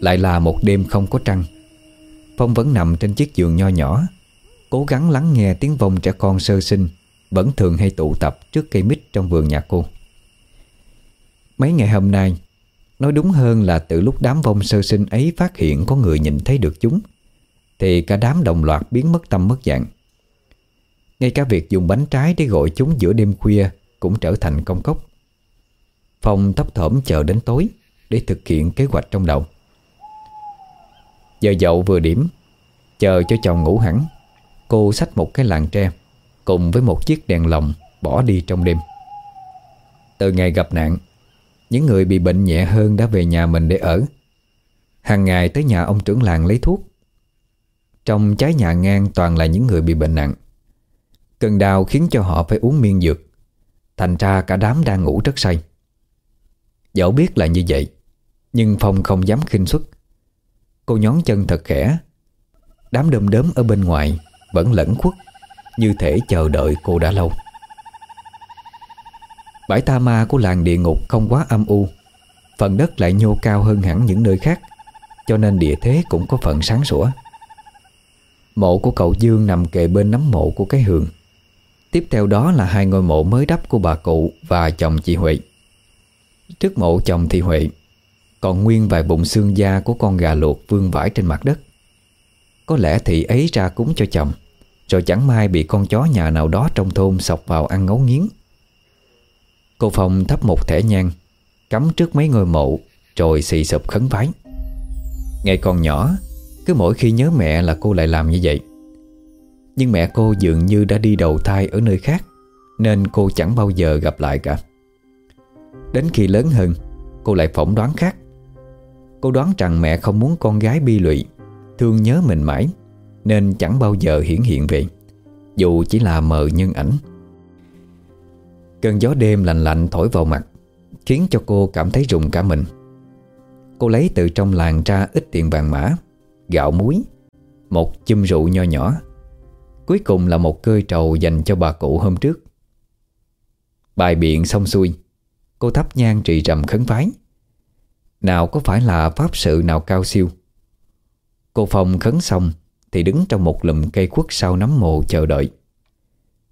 Lại là một đêm không có trăng. Phong vẫn nằm trên chiếc giường nho nhỏ, Cố gắng lắng nghe tiếng vong trẻ con sơ sinh, Vẫn thường hay tụ tập trước cây mít trong vườn nhà cô. Mấy ngày hôm nay, Nói đúng hơn là từ lúc đám vong sơ sinh ấy phát hiện có người nhìn thấy được chúng, Thì cả đám đồng loạt biến mất tâm mất dạng. Ngay cả việc dùng bánh trái để gọi chúng giữa đêm khuya Cũng trở thành công cốc. Phong thấp thỏm chờ đến tối Để thực hiện kế hoạch trong đầu. Giờ dậu vừa điểm, Chờ cho chồng ngủ hẳn, Cô xách một cái làng tre Cùng với một chiếc đèn lồng Bỏ đi trong đêm. Từ ngày gặp nạn, Những người bị bệnh nhẹ hơn đã về nhà mình để ở. Hàng ngày tới nhà ông trưởng làng lấy thuốc. Trong trái nhà ngang toàn là những người bị bệnh nặng. Cơn đau khiến cho họ phải uống miên dược. Thành ra cả đám đang ngủ rất say. Dẫu biết là như vậy, Nhưng Phong không dám khinh xuất Cô nhón chân thật khẽ. Đám đơm đớm ở bên ngoài Vẫn lẫn khuất, Như thể chờ đợi cô đã lâu. Bãi ta ma của làng địa ngục không quá âm u. Phần đất lại nhô cao hơn hẳn những nơi khác, Cho nên địa thế cũng có phần sáng sủa. Mộ của cậu Dương nằm kề bên nấm mộ của cái hường. Tiếp theo đó là hai ngôi mộ mới đắp của bà cụ và chồng chị Huệ. Trước mộ chồng thì Huệ còn nguyên vài bụng xương da của con gà luộc vương vãi trên mặt đất. Có lẽ thị ấy ra cúng cho chồng, Rồi chẳng may bị con chó nhà nào đó trong thôn sọc vào ăn ngấu nghiến. Cô Phong thắp một thẻ nhang, Cắm trước mấy ngôi mộ, Rồi xì sụp khấn vái. Ngày còn nhỏ, Cứ mỗi khi nhớ mẹ là cô lại làm như vậy. Nhưng mẹ cô dường như đã đi đầu thai ở nơi khác, Nên cô chẳng bao giờ gặp lại cả. Đến khi lớn hơn, Cô lại phỏng đoán khác. Cô đoán rằng mẹ không muốn con gái bi lụy, Thương nhớ mình mãi, Nên chẳng bao giờ hiển hiện về, Dù chỉ là mờ nhân ảnh. Cơn gió đêm lạnh lạnh thổi vào mặt, Khiến cho cô cảm thấy rùng cả mình. Cô lấy từ trong làng ra ít tiền vàng mã, Gạo muối, Một chum rượu nho nhỏ. Cuối cùng là một cơi trầu dành cho bà cụ hôm trước. Bài biện xong xuôi, Cô thắp nhang trì rầm khấn vái. Nào có phải là pháp sự nào cao siêu? Cô Phong khấn xong Thì đứng trong một lùm cây quất sau nắm mồ chờ đợi.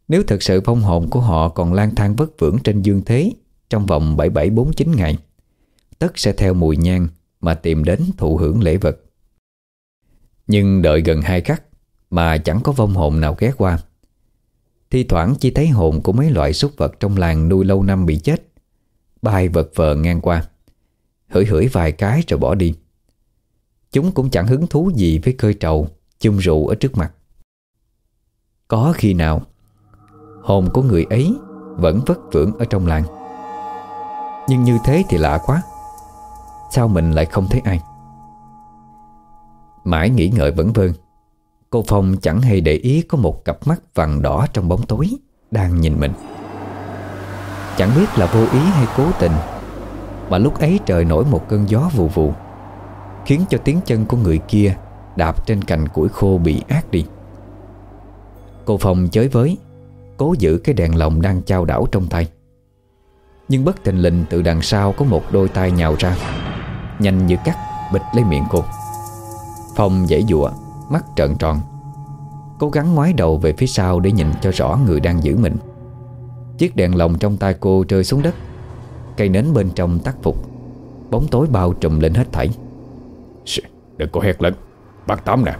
Nếu thật sự phong hồn của họ còn lang thang vất vưởng trên dương thế Trong vòng 7749 ngày, Tất sẽ theo mùi nhang Mà tìm đến thụ hưởng lễ vật. Nhưng đợi gần hai khắc mà chẳng có vong hồn nào ghé qua. Thi thoảng chỉ thấy hồn của mấy loại súc vật trong làng nuôi lâu năm bị chết Bay vật vờ ngang qua. Hửi hửi vài cái rồi bỏ đi. Chúng cũng chẳng hứng thú gì với cơi trầu Chung rượu ở trước mặt. Có khi nào, Hồn của người ấy Vẫn vất vưởng ở trong làng? Nhưng như thế thì lạ quá, Sao mình lại không thấy ai? Mãi nghĩ ngợi vẫn vơn Cô Phong chẳng hề để ý Có một cặp mắt vàng đỏ trong bóng tối Đang nhìn mình. Chẳng biết là vô ý hay cố tình mà lúc ấy trời nổi một cơn gió vù vù, Khiến cho tiếng chân của người kia Đạp trên cành củi khô bị ác đi. Cô Phong chới với, Cố giữ cái đèn lồng đang trao đảo trong tay. Nhưng bất tình lình từ đằng sau Có một đôi tay nhào ra, Nhanh như cắt bịch lấy miệng cô. Phong dãy dụa Mắt trợn tròn, Cố gắng ngoái đầu về phía sau Để nhìn cho rõ người đang giữ mình. Chiếc đèn lồng trong tay cô rơi xuống đất. Cây nến bên trong tắt phục. Bóng tối bao trùm lên hết thảy. Đừng có hét lớn Bác Tám nè.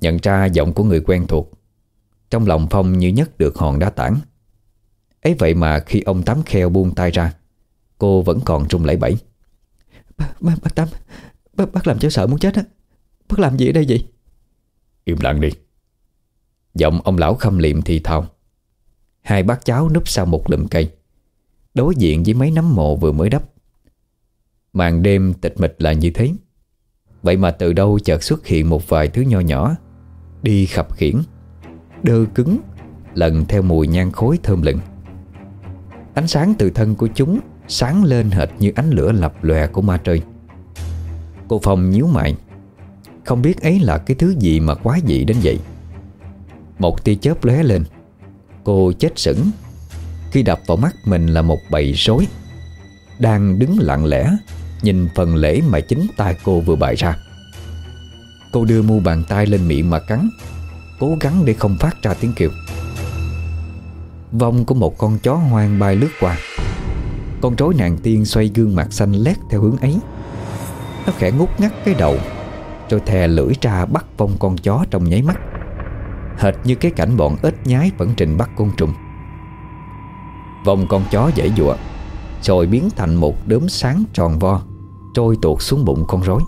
Nhận ra giọng của người quen thuộc Trong lòng Phong như nhất được hòn đá tảng. Ấy vậy mà khi ông Tám kheo buông tay ra Cô vẫn còn run lẩy bẩy. Bác, bác, bác Tám bác, bác làm cháu sợ muốn chết á. Bác làm gì ở đây vậy? Im lặng đi. Giọng ông lão khâm liệm thì thào Hai bác cháu núp sau một lùm cây. Đối diện với mấy nấm mộ vừa mới đắp. Màn đêm tịch mịch là như thế. Vậy mà từ đâu chợt xuất hiện một vài thứ nho nhỏ, Đi khập khiển Đơ cứng, Lần theo mùi nhang khối thơm lừng. Ánh sáng từ thân của chúng Sáng lên hệt như ánh lửa lập lòe của ma trời. Cô Phong nhíu mày. Không biết ấy là cái thứ gì mà quá dị đến vậy. Một tia chớp lóe lên. Cô chết sững. Khi đập vào mắt mình là một bầy rối. Đang đứng lặng lẽ, Nhìn phần lễ mà chính tay cô vừa bày ra. Cô đưa mu bàn tay lên miệng mà cắn, Cố gắng để không phát ra tiếng kêu. Vong của một con chó hoang bay lướt qua. Con rối nàng tiên xoay gương mặt xanh lét theo hướng ấy. Nó khẽ ngút ngắt cái đầu, Rồi thè lưỡi ra bắt vong con chó trong nháy mắt. Hệt như cái cảnh bọn ếch nhái vẫn trình bắt côn trùng. Vòng con chó dãy dụa Rồi biến thành một đốm sáng tròn vo, Trôi tuột xuống bụng con rối.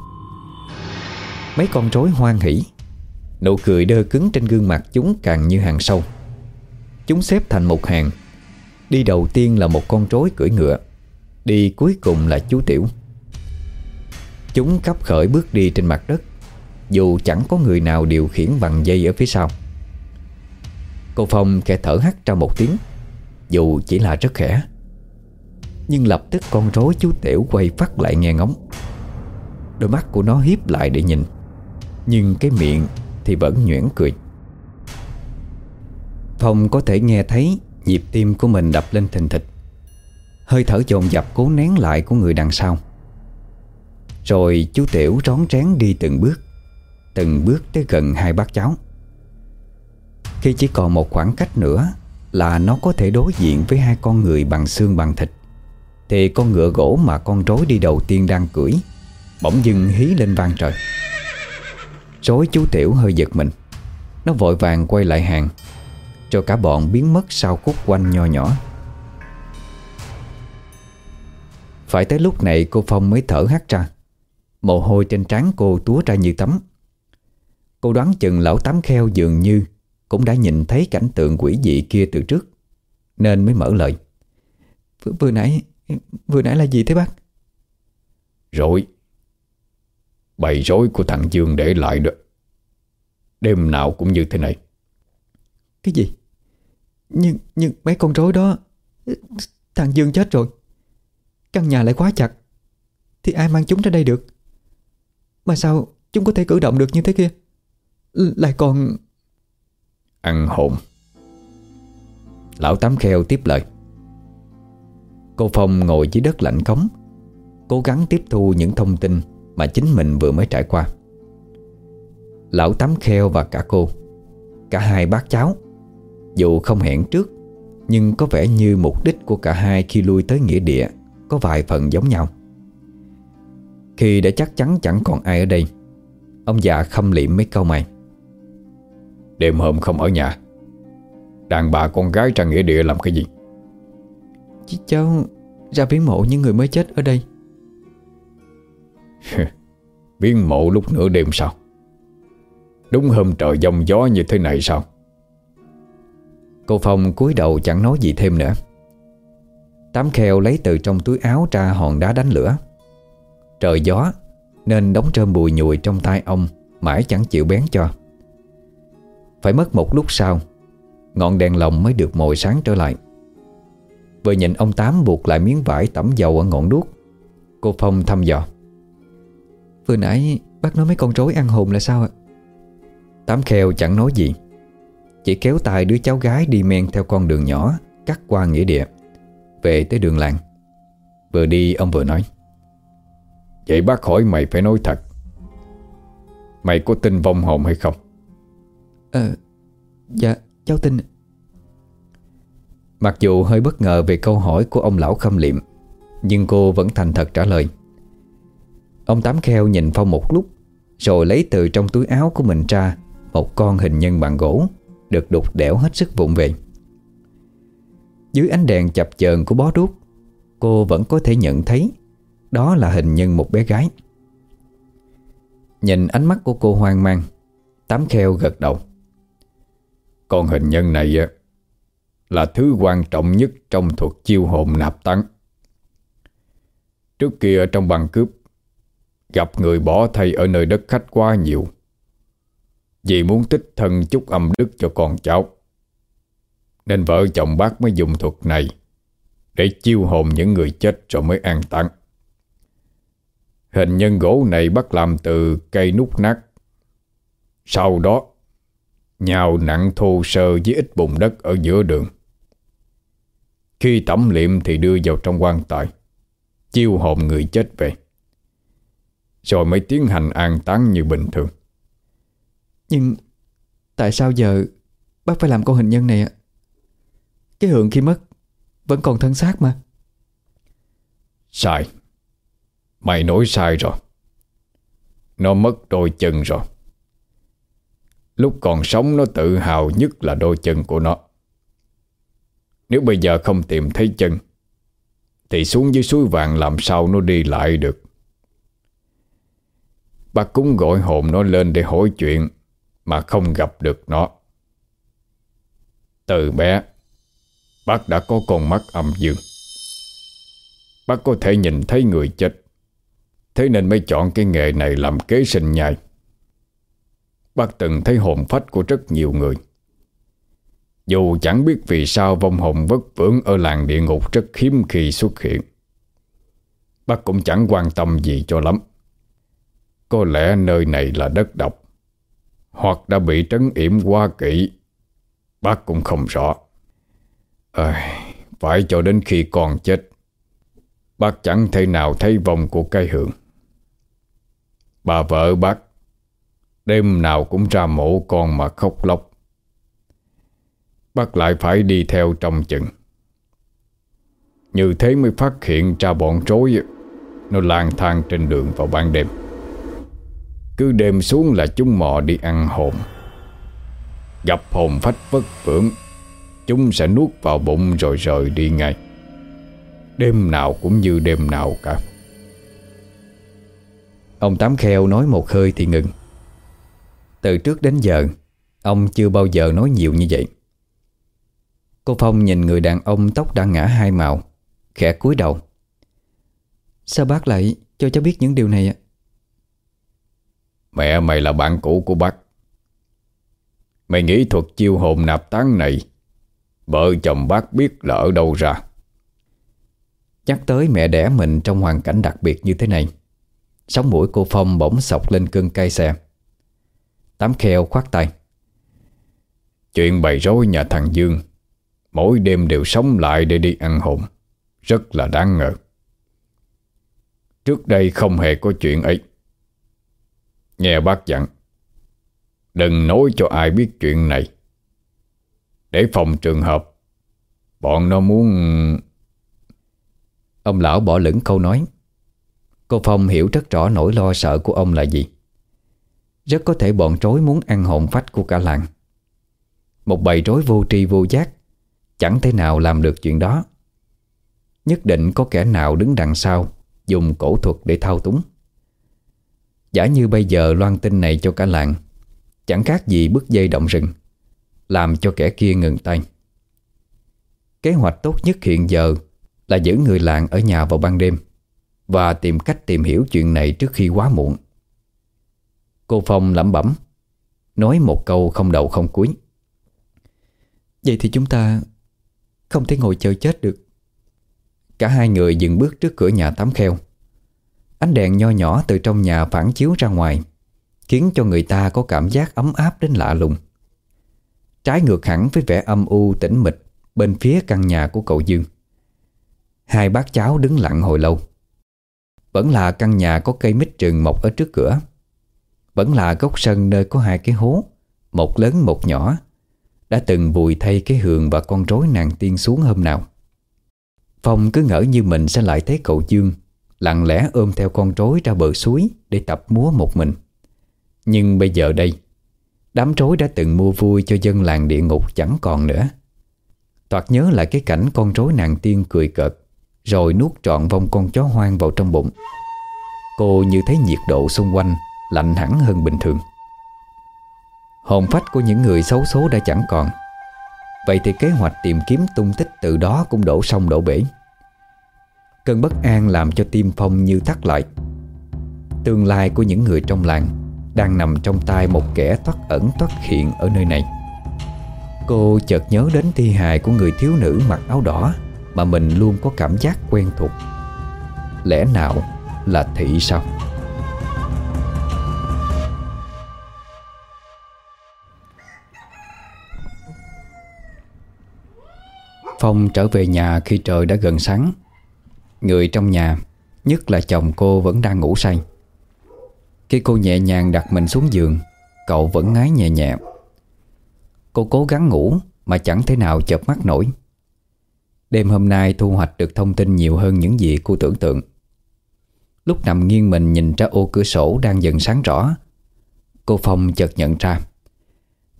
Mấy con rối hoan hỉ Nụ cười đơ cứng trên gương mặt chúng càng như hàng sâu. Chúng xếp thành một hàng, Đi đầu tiên là một con rối cưỡi ngựa, Đi cuối cùng là chú Tiểu. Chúng cấp khởi bước đi trên mặt đất, Dù chẳng có người nào điều khiển bằng dây ở phía sau. Cô Phong khẽ thở hắt ra một tiếng. Dù chỉ là rất khẽ, Nhưng lập tức con rối chú Tiểu quay phát lại nghe ngóng. Đôi mắt của nó hiếp lại để nhìn, Nhưng cái miệng thì vẫn nhuyễn cười. Phong có thể nghe thấy Nhịp tim của mình đập lên thình thịch. Hơi thở dồn dập cố nén lại của người đằng sau. Rồi chú Tiểu rón rén đi từng bước Từng bước tới gần hai bác cháu. Khi chỉ còn một khoảng cách nữa Là nó có thể đối diện với hai con người bằng xương bằng thịt. Thì con ngựa gỗ mà con rối đi đầu tiên đang cưỡi Bỗng dưng hí lên vang trời. Rối chú Tiểu hơi giật mình. Nó vội vàng quay lại hàng, Cho cả bọn biến mất sau khúc quanh nho nhỏ. Phải tới lúc này cô Phong mới thở hắt ra. Mồ hôi trên trán cô túa ra như tắm. Cô đoán chừng lão tắm kheo dường như cũng đã nhìn thấy cảnh tượng quỷ dị kia từ trước Nên mới mở lời. Vừa, vừa nãy Vừa nãy là gì thế bác? Rồi Bày rối của thằng Dương để lại đó. Đêm nào cũng như thế này. Cái gì? Nhưng nhưng mấy con rối đó Thằng Dương chết rồi. Căn nhà lại khóa chặt. Thì ai mang chúng ra đây được? Mà sao chúng có thể cử động được như thế kia? Lại còn Ăn hồn. Lão Tám Kheo tiếp lời. Cô Phong ngồi dưới đất lạnh cống, Cố gắng tiếp thu những thông tin Mà chính mình vừa mới trải qua. Lão Tám Kheo và cả cô, Cả hai bác cháu, Dù không hẹn trước, Nhưng có vẻ như mục đích của cả hai Khi lui tới nghĩa địa Có vài phần giống nhau. Khi đã chắc chắn chẳng còn ai ở đây, Ông già khâm liệm mấy câu mày. Đêm hôm không ở nhà. Đàn bà con gái ra nghĩa địa làm cái gì? Ch Cháu ra viếng mộ những người mới chết ở đây. Viếng mộ lúc nửa đêm sao? Đúng hôm trời giông gió như thế này sao? Cô Phong cúi đầu chẳng nói gì thêm nữa. Tám kheo lấy từ trong túi áo ra hòn đá đánh lửa. Trời gió Nên đóng trơm bùi nhùi trong tay ông Mãi chẳng chịu bén cho phải mất một lúc sau, Ngọn đèn lồng mới được mồi sáng trở lại. Vừa nhìn ông Tám buộc lại miếng vải tẩm dầu ở ngọn đuốc, Cô Phong thăm dò. Vừa nãy bác nói mấy con rối ăn hồn là sao ạ? Tám kheo chẳng nói gì, Chỉ kéo tay đứa cháu gái đi men theo con đường nhỏ Cắt qua nghĩa địa, Về tới đường làng. Vừa đi, ông vừa nói, Vậy bác hỏi mày phải nói thật. Mày có tin vong hồn hay không? Ờ Dạ cháu tin Mặc dù hơi bất ngờ về câu hỏi của ông lão khâm liệm, Nhưng cô vẫn thành thật trả lời. Ông Tám Kheo nhìn Phong một lúc, Rồi lấy từ trong túi áo của mình ra Một con hình nhân bằng gỗ, Được đục đẽo hết sức vụng về. Dưới ánh đèn chập chờn của bó đuốc, Cô vẫn có thể nhận thấy Đó là hình nhân một bé gái. Nhìn ánh mắt của cô hoang mang, Tám Kheo gật đầu. Con hình nhân này là thứ quan trọng nhất trong thuật chiêu hồn nạp tán. Trước kia trong băng cướp, gặp người bỏ thầy ở nơi đất khách quá nhiều. Vì muốn tích thân chút âm đức cho con cháu. Nên vợ chồng bác mới dùng thuật này để chiêu hồn những người chết rồi mới an táng. Hình nhân gỗ này bắt làm từ cây nút nát. Sau đó, nhào nặng thô sơ với ít bùn đất ở giữa đường. Khi tẩm liệm thì đưa vào trong quan tài Chiêu hồn người chết về. Rồi mới tiến hành an táng như bình thường. Nhưng Tại sao giờ Bác phải làm con hình nhân này ạ? Cái hượng khi mất Vẫn còn thân xác mà. Sai. Mày nói sai rồi. Nó mất đôi chân rồi Lúc còn sống nó tự hào nhất là đôi chân của nó. Nếu bây giờ không tìm thấy chân, Thì xuống dưới suối vàng làm sao nó đi lại được? Bác cúng gọi hồn nó lên để hỏi chuyện Mà không gặp được nó. Từ bé, Bác đã có con mắt âm dương. Bác có thể nhìn thấy người chết. Thế nên mới chọn cái nghề này làm kế sinh nhai. Bác từng thấy hồn phách của rất nhiều người dù chẳng biết vì sao vong hồn vất vưởng ở làng địa ngục rất hiếm khi xuất hiện. Bác cũng chẳng quan tâm gì cho lắm. Có lẽ nơi này là đất độc, hoặc đã bị trấn yểm qua kỹ. Bác cũng không rõ. À, phải cho đến khi còn chết, bác chẳng thể nào thấy vong của cây hưởng. Bà vợ bác, đêm nào cũng ra mổ con mà khóc lóc. Bác lại phải đi theo trong chừng. Như thế mới phát hiện ra bọn trối Nó lang thang trên đường vào ban đêm. Cứ đêm xuống là chúng mò đi ăn hồn. Gặp hồn phách vất vưởng, Chúng sẽ nuốt vào bụng rồi rời đi ngay. Đêm nào cũng như đêm nào cả. Ông Tám Kheo nói một hơi thì ngừng. Từ trước đến giờ Ông chưa bao giờ nói nhiều như vậy. Cô Phong nhìn người đàn ông tóc đã ngã hai màu Khẽ cúi đầu. Sao bác lại cho cháu biết những điều này ạ? Mẹ mày là bạn cũ của bác. Mày nghĩ thuật chiêu hồn nạp tán này Vợ chồng bác biết là ở đâu ra? Nhắc tới mẹ đẻ mình trong hoàn cảnh đặc biệt như thế này Sống mũi cô Phong bỗng sọc lên cơn cay xe Tám kheo khoát tay. Chuyện bày rối nhà thằng Dương. Mỗi đêm đều sống lại để đi ăn hồn. Rất là đáng ngờ. Trước đây không hề có chuyện ấy. Nghe bác dặn, Đừng nói cho ai biết chuyện này. Để phòng trường hợp, Bọn nó muốn Ông lão bỏ lửng câu nói. Cô Phong hiểu rất rõ nỗi lo sợ của ông là gì. Rất có thể bọn trối muốn ăn hồn phách của cả làng. Một bầy rối vô tri vô giác, Chẳng thể nào làm được chuyện đó. Nhất định có kẻ nào đứng đằng sau, Dùng cổ thuật để thao túng. Giả như bây giờ loan tin này cho cả làng, Chẳng khác gì bức dây động rừng, Làm cho kẻ kia ngừng tay. Kế hoạch tốt nhất hiện giờ Là giữ người làng ở nhà vào ban đêm Và tìm cách tìm hiểu chuyện này trước khi quá muộn. Cô Phong lẩm bẩm, Nói một câu không đầu không cuối. Vậy thì chúng ta Không thể ngồi chờ chết được. Cả hai người dừng bước trước cửa nhà tắm kheo. Ánh đèn nho nhỏ từ trong nhà phản chiếu ra ngoài, Khiến cho người ta có cảm giác ấm áp đến lạ lùng. Trái ngược hẳn với vẻ âm u tĩnh mịch Bên phía căn nhà của cậu Dương. Hai bác cháu đứng lặng hồi lâu. Vẫn là căn nhà có cây mít rừng mọc ở trước cửa. Vẫn là góc sân nơi có hai cái hố, Một lớn một nhỏ. Đã từng vùi thay cái hường và con rối nàng tiên xuống hôm nào. Phong cứ ngỡ như mình sẽ lại thấy cậu Dương, Lặng lẽ ôm theo con rối ra bờ suối Để tập múa một mình. Nhưng bây giờ đây, Đám rối đã từng mua vui cho dân làng địa ngục chẳng còn nữa. Toạt nhớ lại cái cảnh con rối nàng tiên cười cợt, Rồi nuốt trọn vong con chó hoang vào trong bụng. Cô như thấy nhiệt độ xung quanh Lạnh hẳn hơn bình thường. Hồn phách của những người xấu số đã chẳng còn. Vậy thì kế hoạch tìm kiếm tung tích từ đó cũng đổ sông đổ bể. Cơn bất an làm cho tim Phong như thắt lại. Tương lai của những người trong làng Đang nằm trong tay một kẻ thoát ẩn thoát hiện ở nơi này. Cô chợt nhớ đến thi hài của người thiếu nữ mặc áo đỏ Mà mình luôn có cảm giác quen thuộc. Lẽ nào là thị sao? Phong trở về nhà khi trời đã gần sáng. Người trong nhà, Nhất là chồng cô vẫn đang ngủ say. Khi cô nhẹ nhàng đặt mình xuống giường, Cậu vẫn ngái nhẹ nhẹ. Cô cố gắng ngủ Mà chẳng thể nào chợp mắt nổi. Đêm hôm nay thu hoạch được thông tin nhiều hơn những gì cô tưởng tượng. Lúc nằm nghiêng mình nhìn ra ô cửa sổ đang dần sáng rõ, Cô Phong chợt nhận ra.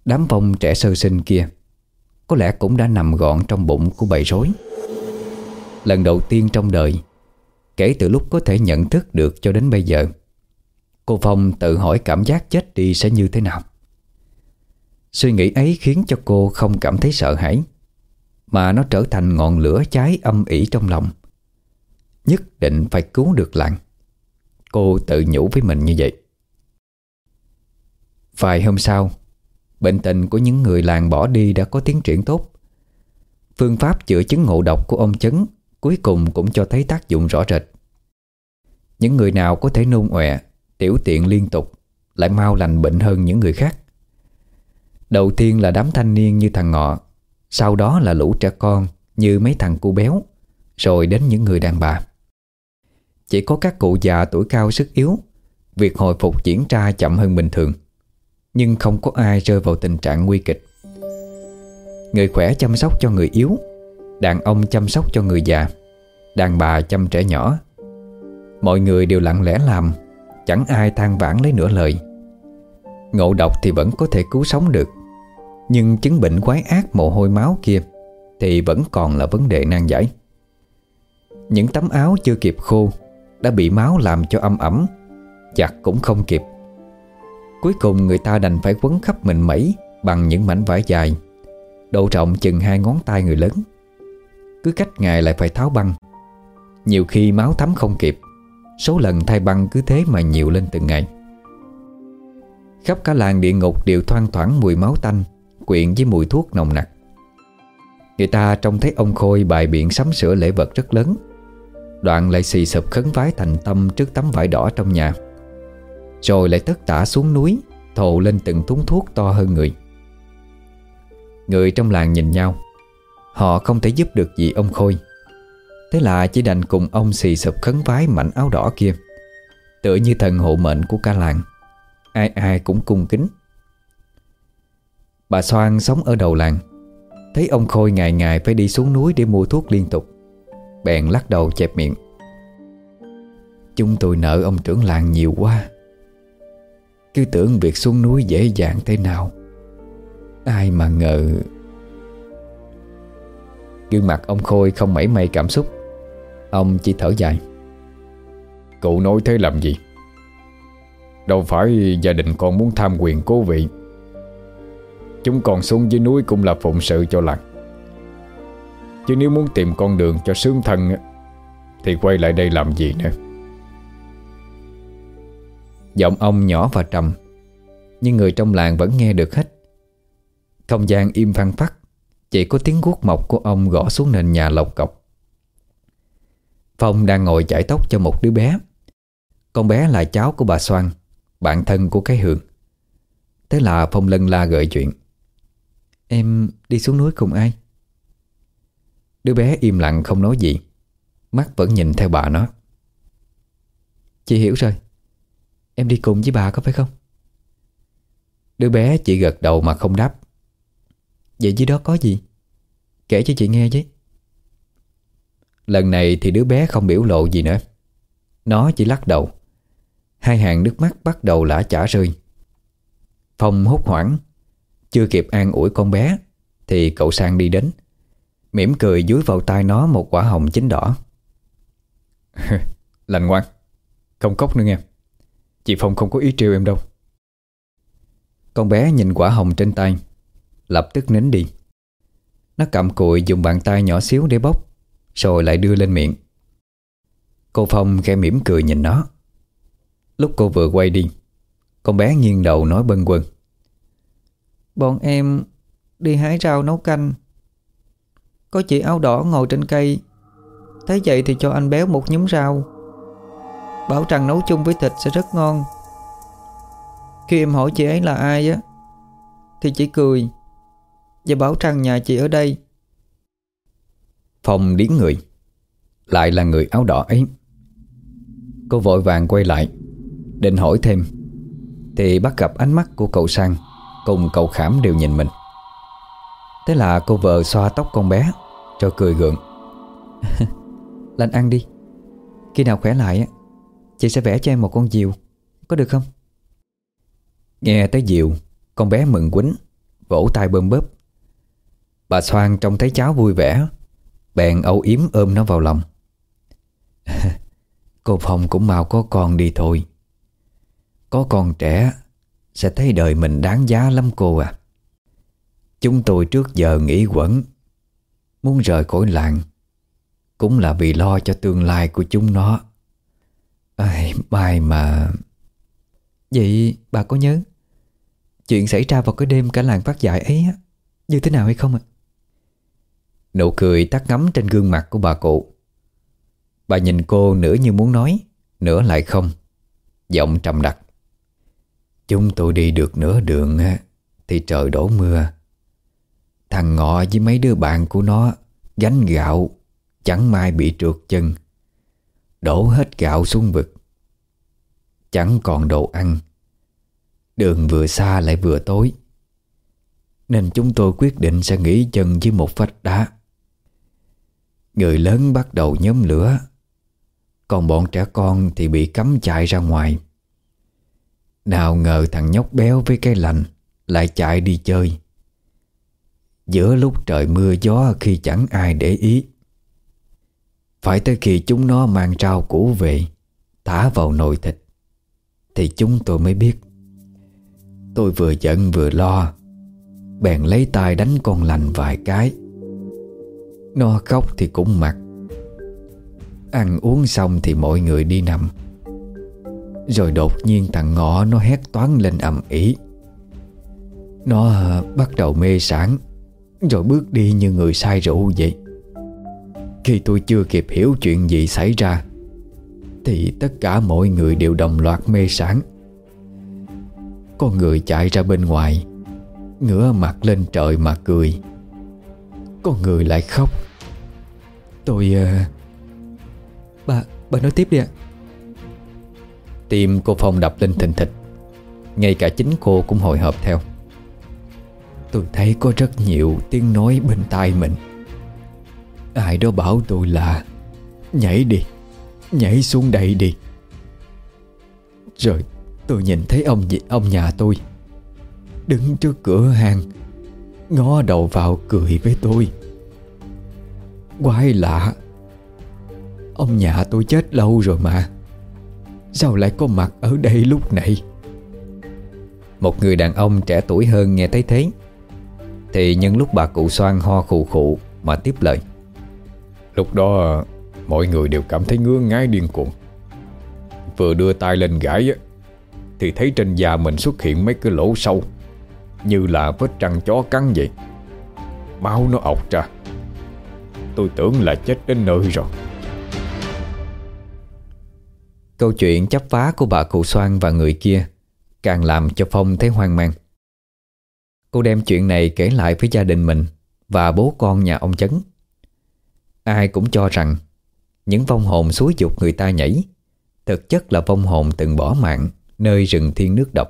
Đám phong trẻ sơ sinh kia có lẽ cũng đã nằm gọn trong bụng của bầy rối. Lần đầu tiên trong đời, Kể từ lúc có thể nhận thức được cho đến bây giờ, Cô Phong tự hỏi cảm giác chết đi sẽ như thế nào. Suy nghĩ ấy khiến cho cô không cảm thấy sợ hãi, Mà nó trở thành ngọn lửa cháy âm ỉ trong lòng. Nhất định phải cứu được làng. Cô tự nhủ với mình như vậy. Vài hôm sau Bệnh tình của những người làng bỏ đi đã có tiến triển tốt. Phương pháp chữa chứng ngộ độc của ông Chấn Cuối cùng cũng cho thấy tác dụng rõ rệt. Những người nào có thể nôn ọe, Tiểu tiện liên tục, Lại mau lành bệnh hơn những người khác. Đầu tiên là đám thanh niên như thằng Ngọ, Sau đó là lũ trẻ con Như mấy thằng cu béo, Rồi đến những người đàn bà. Chỉ có các cụ già tuổi cao sức yếu, Việc hồi phục diễn ra chậm hơn bình thường. Nhưng không có ai rơi vào tình trạng nguy kịch. Người khỏe chăm sóc cho người yếu, Đàn ông chăm sóc cho người già, Đàn bà chăm trẻ nhỏ. Mọi người đều lặng lẽ làm, Chẳng ai than vãn lấy nửa lời. Ngộ độc thì vẫn có thể cứu sống được, Nhưng chứng bệnh quái ác mồ hôi máu kia Thì vẫn còn là vấn đề nan giải. Những tấm áo chưa kịp khô, Đã bị máu làm cho âm ẩm, Chặt cũng không kịp. Cuối cùng người ta đành phải quấn khắp mình mẩy Bằng những mảnh vải dài. Độ rộng chừng hai ngón tay người lớn. Cứ cách ngày lại phải tháo băng. Nhiều khi máu thấm không kịp. Số lần thay băng cứ thế mà nhiều lên từng ngày. Khắp cả làng địa ngục đều thoang thoảng mùi máu tanh, Quyện với mùi thuốc nồng nặc. Người ta trông thấy ông Khôi bài biện sắm sửa lễ vật rất lớn. Đoạn lại xì sụp khấn vái thành tâm trước tấm vải đỏ trong nhà. Rồi lại tất tả xuống núi Thộ lên từng thúng thuốc to hơn người. Người trong làng nhìn nhau. Họ không thể giúp được gì ông Khôi. Thế là chỉ đành cùng ông xì sụp khấn vái mảnh áo đỏ kia. Tựa như thần hộ mệnh của cả làng. Ai ai cũng cung kính. Bà Soan sống ở đầu làng. Thấy ông Khôi ngày ngày phải đi xuống núi để mua thuốc liên tục. Bèn lắc đầu chẹp miệng. Chúng tôi nợ ông trưởng làng nhiều quá. Cứ tưởng việc xuống núi dễ dàng thế nào. Ai mà ngờ. Gương mặt ông Khôi không mảy may cảm xúc. Ông chỉ thở dài. Cụ nói thế làm gì? Đâu phải gia đình con muốn tham quyền cố vị. Chúng còn xuống dưới núi cũng là phụng sự cho làng Chứ nếu muốn tìm con đường cho sướng thân Thì quay lại đây làm gì nữa? Giọng ông nhỏ và trầm, Nhưng người trong làng vẫn nghe được hết. Không gian im phăng phắc, Chỉ có tiếng guốc mộc của ông gõ xuống nền nhà lộc cọc Phong đang ngồi chải tóc cho một đứa bé. Con bé là cháu của bà Soan, Bạn thân của cái Hường. Thế là Phong lân la gợi chuyện. Em đi xuống núi cùng ai? Đứa bé im lặng không nói gì, Mắt vẫn nhìn theo bà nó. Chị hiểu rồi. Em đi cùng với bà có phải không? Đứa bé chỉ gật đầu mà không đáp. Vậy dưới đó có gì? Kể cho chị nghe chứ Lần này thì đứa bé không biểu lộ gì nữa. Nó chỉ lắc đầu. Hai hàng nước mắt bắt đầu lã chả rơi. Phong hốt hoảng. Chưa kịp an ủi con bé, Thì cậu sang đi đến. Mỉm cười dúi vào tay nó một quả hồng chín đỏ. Lành ngoan Không cốc nữa nghe. Chị Phong không có ý trêu em đâu. Con bé nhìn quả hồng trên tay, Lập tức nín đi. Nó cầm cụi dùng bàn tay nhỏ xíu để bóc, Rồi lại đưa lên miệng. Cô Phong khẽ mỉm cười nhìn nó. Lúc cô vừa quay đi, Con bé nghiêng đầu nói bâng quơ. Bọn em đi hái rau nấu canh. Có chị áo đỏ ngồi trên cây. Thấy vậy thì cho anh béo một nhúm rau. Bảo rằng nấu chung với thịt sẽ rất ngon. Khi em hỏi chị ấy là ai á, Thì chị cười. Và bảo rằng nhà chị ở đây. Phong điến người, Lại là người áo đỏ ấy. Cô vội vàng quay lại, Định hỏi thêm. Thì bắt gặp ánh mắt của cậu Sang, Cùng cậu Khảm đều nhìn mình. Thế là cô vợ xoa tóc con bé, Cho cười gượng. Lên ăn đi, Khi nào khỏe lại Chị sẽ vẽ cho em một con diều, Có được không? Nghe tới diều, Con bé mừng quýnh, Vỗ tay bơm bớp Bà Soan trông thấy cháu vui vẻ, Bèn âu yếm ôm nó vào lòng. Cô Phong cũng mau có con đi thôi. Có con trẻ, Sẽ thấy đời mình đáng giá lắm cô à. Chúng tôi trước giờ nghĩ quẩn, Muốn rời khỏi làng, Cũng là vì lo cho tương lai của chúng nó. Ai, mai mà. Vậy bà có nhớ Chuyện xảy ra vào cái đêm cả làng phát dại ấy Như thế nào hay không ạ? Nụ cười tắt ngắm trên gương mặt của bà cụ. Bà nhìn cô nửa như muốn nói Nửa lại không. Giọng trầm đặc. Chúng tôi đi được nửa đường Thì trời đổ mưa. Thằng Ngọ với mấy đứa bạn của nó Gánh gạo Chẳng may bị trượt chân. Đổ hết gạo xuống vực. Chẳng còn đồ ăn. Đường vừa xa lại vừa tối. Nên chúng tôi quyết định sẽ nghỉ chân dưới một vách đá. Người lớn bắt đầu nhóm lửa. Còn bọn trẻ con thì bị cấm chạy ra ngoài. Nào ngờ thằng nhóc béo với cái lạnh Lại chạy đi chơi. Giữa lúc trời mưa gió khi chẳng ai để ý phải tới khi chúng nó mang rau củ về, Thả vào nồi thịt, Thì chúng tôi mới biết. Tôi vừa giận vừa lo, Bèn lấy tay đánh con lành vài cái. Nó khóc thì cũng mặc. Ăn uống xong thì mọi người đi nằm. Rồi đột nhiên thằng ngọ nó hét toán lên ầm ĩ. Nó bắt đầu mê sản Rồi bước đi như người say rượu vậy. Khi tôi chưa kịp hiểu chuyện gì xảy ra Thì tất cả mọi người đều đồng loạt mê sản Con người chạy ra bên ngoài Ngửa mặt lên trời mà cười. Con người lại khóc. Tôi... Uh... Bà, bà nói tiếp đi ạ. Tim cô Phong đập lên thình thịch. Ngay cả chính cô cũng hồi hộp theo. Tôi thấy có rất nhiều tiếng nói bên tai mình Ai đó bảo tôi là, Nhảy đi, Nhảy xuống đây đi. Rồi tôi nhìn thấy ông ông nhà tôi Đứng trước cửa hàng, Ngó đầu vào cười với tôi. Quái lạ, Ông nhà tôi chết lâu rồi mà, Sao lại có mặt ở đây lúc này? Một người đàn ông trẻ tuổi hơn nghe thấy thế, Thì nhân lúc bà cụ xoan ho khù khụ Mà tiếp lời. Lúc đó, mọi người đều cảm thấy ngứa ngái điên cuồng. Vừa đưa tay lên gãi Thì thấy trên da mình xuất hiện mấy cái lỗ sâu, Như là vết răng chó cắn vậy. Máu nó ọc ra. Tôi tưởng là chết đến nơi rồi. Câu chuyện chấp phá của bà cụ Soan và người kia Càng làm cho Phong thấy hoang mang. Cô đem chuyện này kể lại với gia đình mình Và bố con nhà ông Chấn. Ai cũng cho rằng, Những vong hồn xúi dục người ta nhảy, Thực chất là vong hồn từng bỏ mạng Nơi rừng thiên nước độc.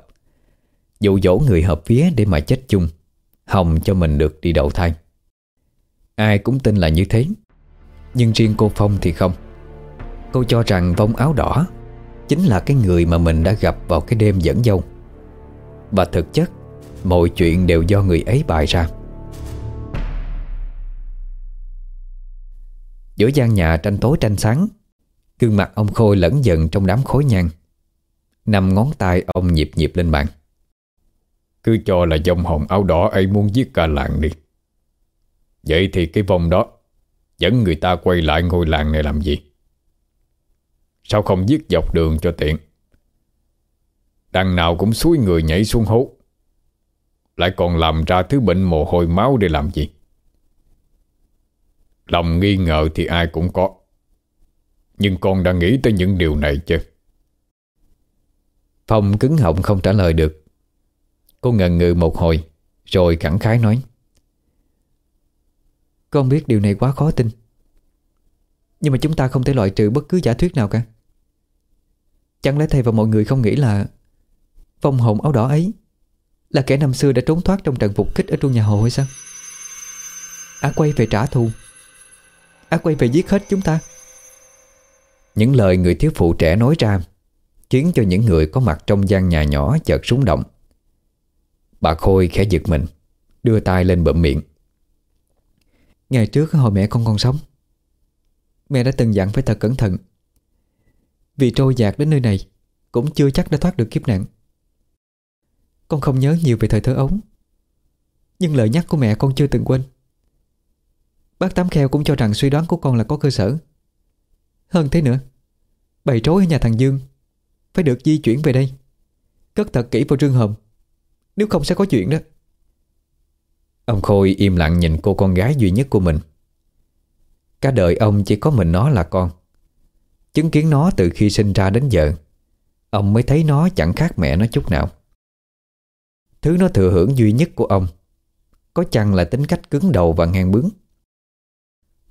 Dụ dỗ người hợp vía để mà chết chung Hồng cho mình được đi đầu thai. Ai cũng tin là như thế, Nhưng riêng cô Phong thì không. Cô cho rằng vong áo đỏ Chính là cái người mà mình đã gặp vào cái đêm dẫn dâu. Và thực chất, Mọi chuyện đều do người ấy bày ra. Giữa gian nhà tranh tối tranh sáng. Gương mặt ông Khôi lẫn dần trong đám khối nhang. Năm ngón tay ông nhịp nhịp lên bàn. Cứ cho là dòng hồng áo đỏ ấy muốn giết cả làng đi. Vậy thì cái vòng đó, Dẫn người ta quay lại ngôi làng này làm gì? Sao không giết dọc đường cho tiện? Đằng nào cũng suối người nhảy xuống hố. Lại còn làm ra thứ bệnh mồ hôi máu để làm gì? Lòng nghi ngờ thì ai cũng có. Nhưng con đã nghĩ tới những điều này chứ? Phong cứng họng không trả lời được. Cô ngần ngừ một hồi, Rồi khẳng khái nói. Con biết điều này quá khó tin. Nhưng mà chúng ta không thể loại trừ bất cứ giả thuyết nào cả. Chẳng lẽ thầy và mọi người không nghĩ là Phong hồn áo đỏ ấy Là kẻ năm xưa đã trốn thoát trong trận phục kích Ở trong nhà hồ hay sao? Á quay về trả thù. Á quay về giết hết chúng ta. Những lời người thiếu phụ trẻ nói ra Khiến cho những người có mặt trong gian nhà nhỏ chợt súng động. Bà Khôi khẽ giật mình Đưa tay lên bậm miệng. Ngày trước hồi mẹ con còn sống Mẹ đã từng dặn phải thật cẩn thận. Vì trôi dạt đến nơi này Cũng chưa chắc đã thoát được kiếp nạn. Con không nhớ nhiều về thời thơ ấu Nhưng lời nhắc của mẹ con chưa từng quên Bác Tám Kheo cũng cho rằng suy đoán của con là có cơ sở. Hơn thế nữa, Bày trối ở nhà thằng Dương, Phải được di chuyển về đây. Cất thật kỹ vào trương hồng Nếu không sẽ có chuyện đó. Ông Khôi im lặng nhìn cô con gái duy nhất của mình. Cả đời ông chỉ có mình nó là con. Chứng kiến nó từ khi sinh ra đến giờ, Ông mới thấy nó chẳng khác mẹ nó chút nào. Thứ nó thừa hưởng duy nhất của ông, Có chăng là tính cách cứng đầu và ngang bướng?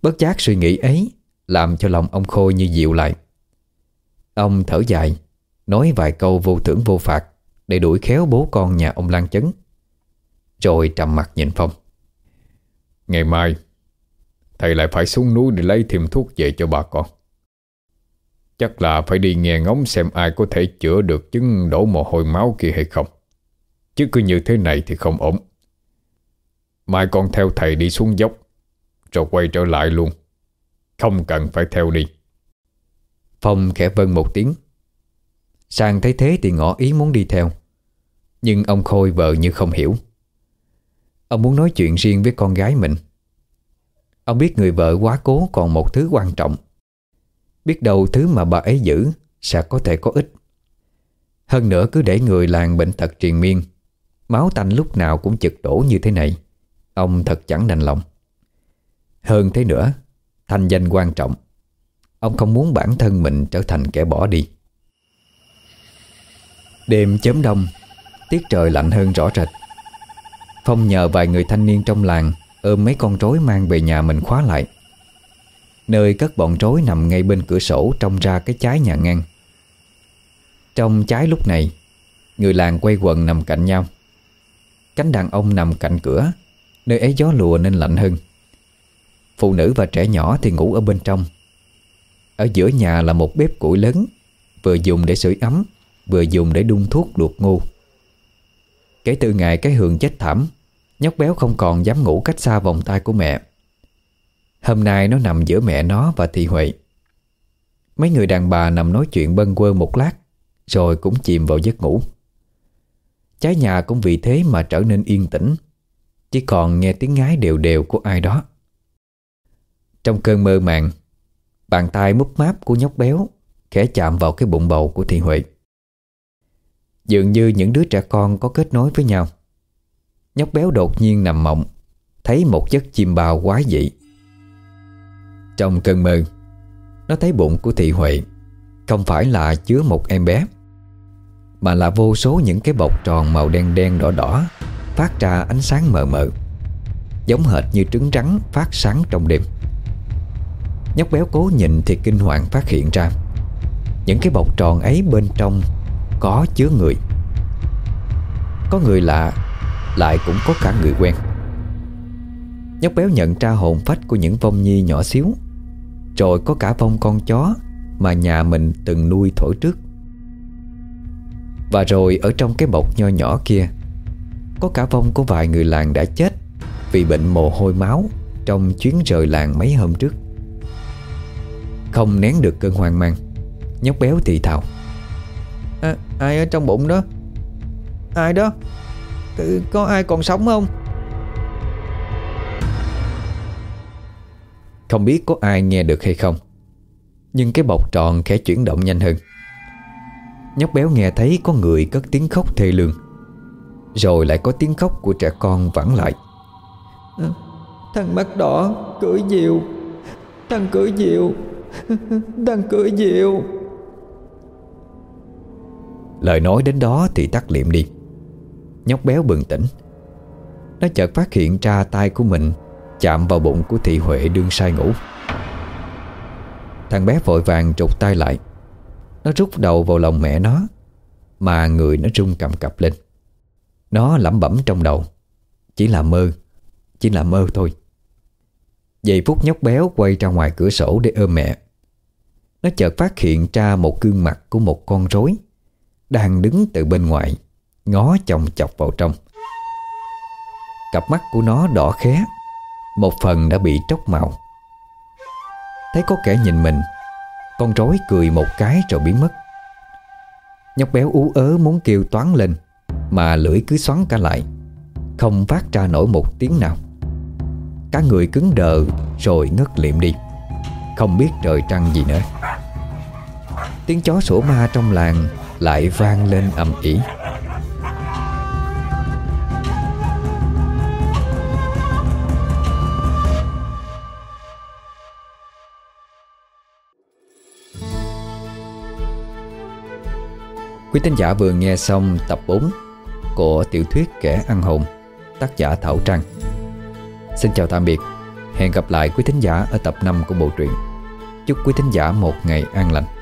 Bất giác suy nghĩ ấy Làm cho lòng ông Khôi như dịu lại. Ông thở dài, Nói vài câu vô thưởng vô phạt Để đuổi khéo bố con nhà ông Lan Chấn. Rồi trầm mặt nhìn Phong. Ngày mai, Thầy lại phải xuống núi để lấy thêm thuốc về cho bà con. Chắc là phải đi nghe ngóng xem ai có thể chữa được chứng đổ mồ hôi máu kia hay không. Chứ cứ như thế này thì không ổn. Mai con theo thầy đi xuống dốc rồi quay trở lại luôn. Không cần phải theo đi. Phong khẽ vân một tiếng. Sang thấy thế thì ngỏ ý muốn đi theo. Nhưng ông Khôi vợ như không hiểu. Ông muốn nói chuyện riêng với con gái mình. Ông biết người vợ quá cố còn một thứ quan trọng. Biết đâu thứ mà bà ấy giữ Sẽ có thể có ích. Hơn nữa cứ để người làng bệnh tật triền miên, Máu tanh lúc nào cũng chực đổ như thế này. Ông thật chẳng đành lòng. Hơn thế nữa, Thanh danh quan trọng. Ông không muốn bản thân mình trở thành kẻ bỏ đi. Đêm chớm đông, Tiết trời lạnh hơn rõ rệt. Phong nhờ vài người thanh niên trong làng Ôm mấy con rối mang về nhà mình khóa lại. Nơi cất bọn rối nằm ngay bên cửa sổ Trông ra cái trái nhà ngang. Trong trái lúc này, Người làng quay quần nằm cạnh nhau. Cánh đàn ông nằm cạnh cửa, Nơi ấy gió lùa nên lạnh hơn. Phụ nữ và trẻ nhỏ thì ngủ ở bên trong. Ở giữa nhà là một bếp củi lớn, Vừa dùng để sưởi ấm, Vừa dùng để đun thuốc luộc ngô. Kể từ ngày cái hường chết thảm, Nhóc béo không còn dám ngủ cách xa vòng tay của mẹ. Hôm nay nó nằm giữa mẹ nó và Thị Huệ. Mấy người đàn bà nằm nói chuyện bâng quơ một lát, Rồi cũng chìm vào giấc ngủ. Trái nhà cũng vì thế mà trở nên yên tĩnh, Chỉ còn nghe tiếng ngái đều đều của ai đó. Trong cơn mơ màng, Bàn tay múp máp của nhóc béo Khẽ chạm vào cái bụng bầu của Thị Huệ. Dường như những đứa trẻ con có kết nối với nhau. Nhóc béo đột nhiên nằm mộng, Thấy một giấc chim bao quái dị. Trong cơn mơ, Nó thấy bụng của Thị Huệ Không phải là chứa một em bé, Mà là vô số những cái bọc tròn màu đen đen đỏ đỏ Phát ra ánh sáng mờ mờ, Giống hệt như trứng rắn phát sáng trong đêm. Nhóc béo cố nhìn thì kinh hoàng phát hiện ra. Những cái bọc tròn ấy bên trong Có chứa người. Có người lạ, Lại cũng có cả người quen. Nhóc béo nhận ra hồn phách của những vong nhi nhỏ xíu. Rồi có cả vong con chó Mà nhà mình từng nuôi thổi trước. Và rồi ở trong cái bọc nho nhỏ kia, Có cả vong của vài người làng đã chết Vì bệnh mồ hôi máu Trong chuyến rời làng mấy hôm trước. Không nén được cơn hoang mang. Nhóc béo thì thào. À, Ai ở trong bụng đó? Ai đó? Có ai còn sống không? Không biết có ai nghe được hay không Nhưng cái bọc tròn khẽ chuyển động nhanh hơn. Nhóc béo nghe thấy có người cất tiếng khóc thê lương Rồi lại có tiếng khóc của trẻ con vẳng lại. À, Thằng mắt đỏ cưỡi diều Thằng cưỡi diều đang cười diều Lời nói đến đó thì tắt liệm đi. Nhóc béo bừng tỉnh. Nó chợt phát hiện ra tay của mình Chạm vào bụng của thị Huệ đương say ngủ. Thằng bé vội vàng trục tay lại. Nó rút đầu vào lòng mẹ nó, Mà người nó rung cầm cập lên. Nó lẩm bẩm trong đầu. Chỉ là mơ, Chỉ là mơ thôi. Giây phút nhóc béo quay ra ngoài cửa sổ để ôm mẹ. Nó chợt phát hiện ra một gương mặt của một con rối Đang đứng từ bên ngoài, Ngó chồng chọc vào trong. Cặp mắt của nó đỏ khé, một phần đã bị tróc màu. Thấy có kẻ nhìn mình, Con rối cười một cái rồi biến mất. Nhóc béo ú ớ muốn kêu toán lên, Mà lưỡi cứ xoắn cả lại, Không phát ra nổi một tiếng nào. Cả người cứng đờ Rồi ngất liệm đi. Không biết trời trăng gì nữa. Tiếng chó sủa ma trong làng Lại vang lên ầm ĩ. Quý tín giả vừa nghe xong tập 4 của tiểu thuyết Kẻ ăn hồn, tác giả Thảo Trăng. Xin chào tạm biệt, hẹn gặp lại quý thính giả ở tập 5 của bộ truyện. Chúc quý thính giả một ngày an lành.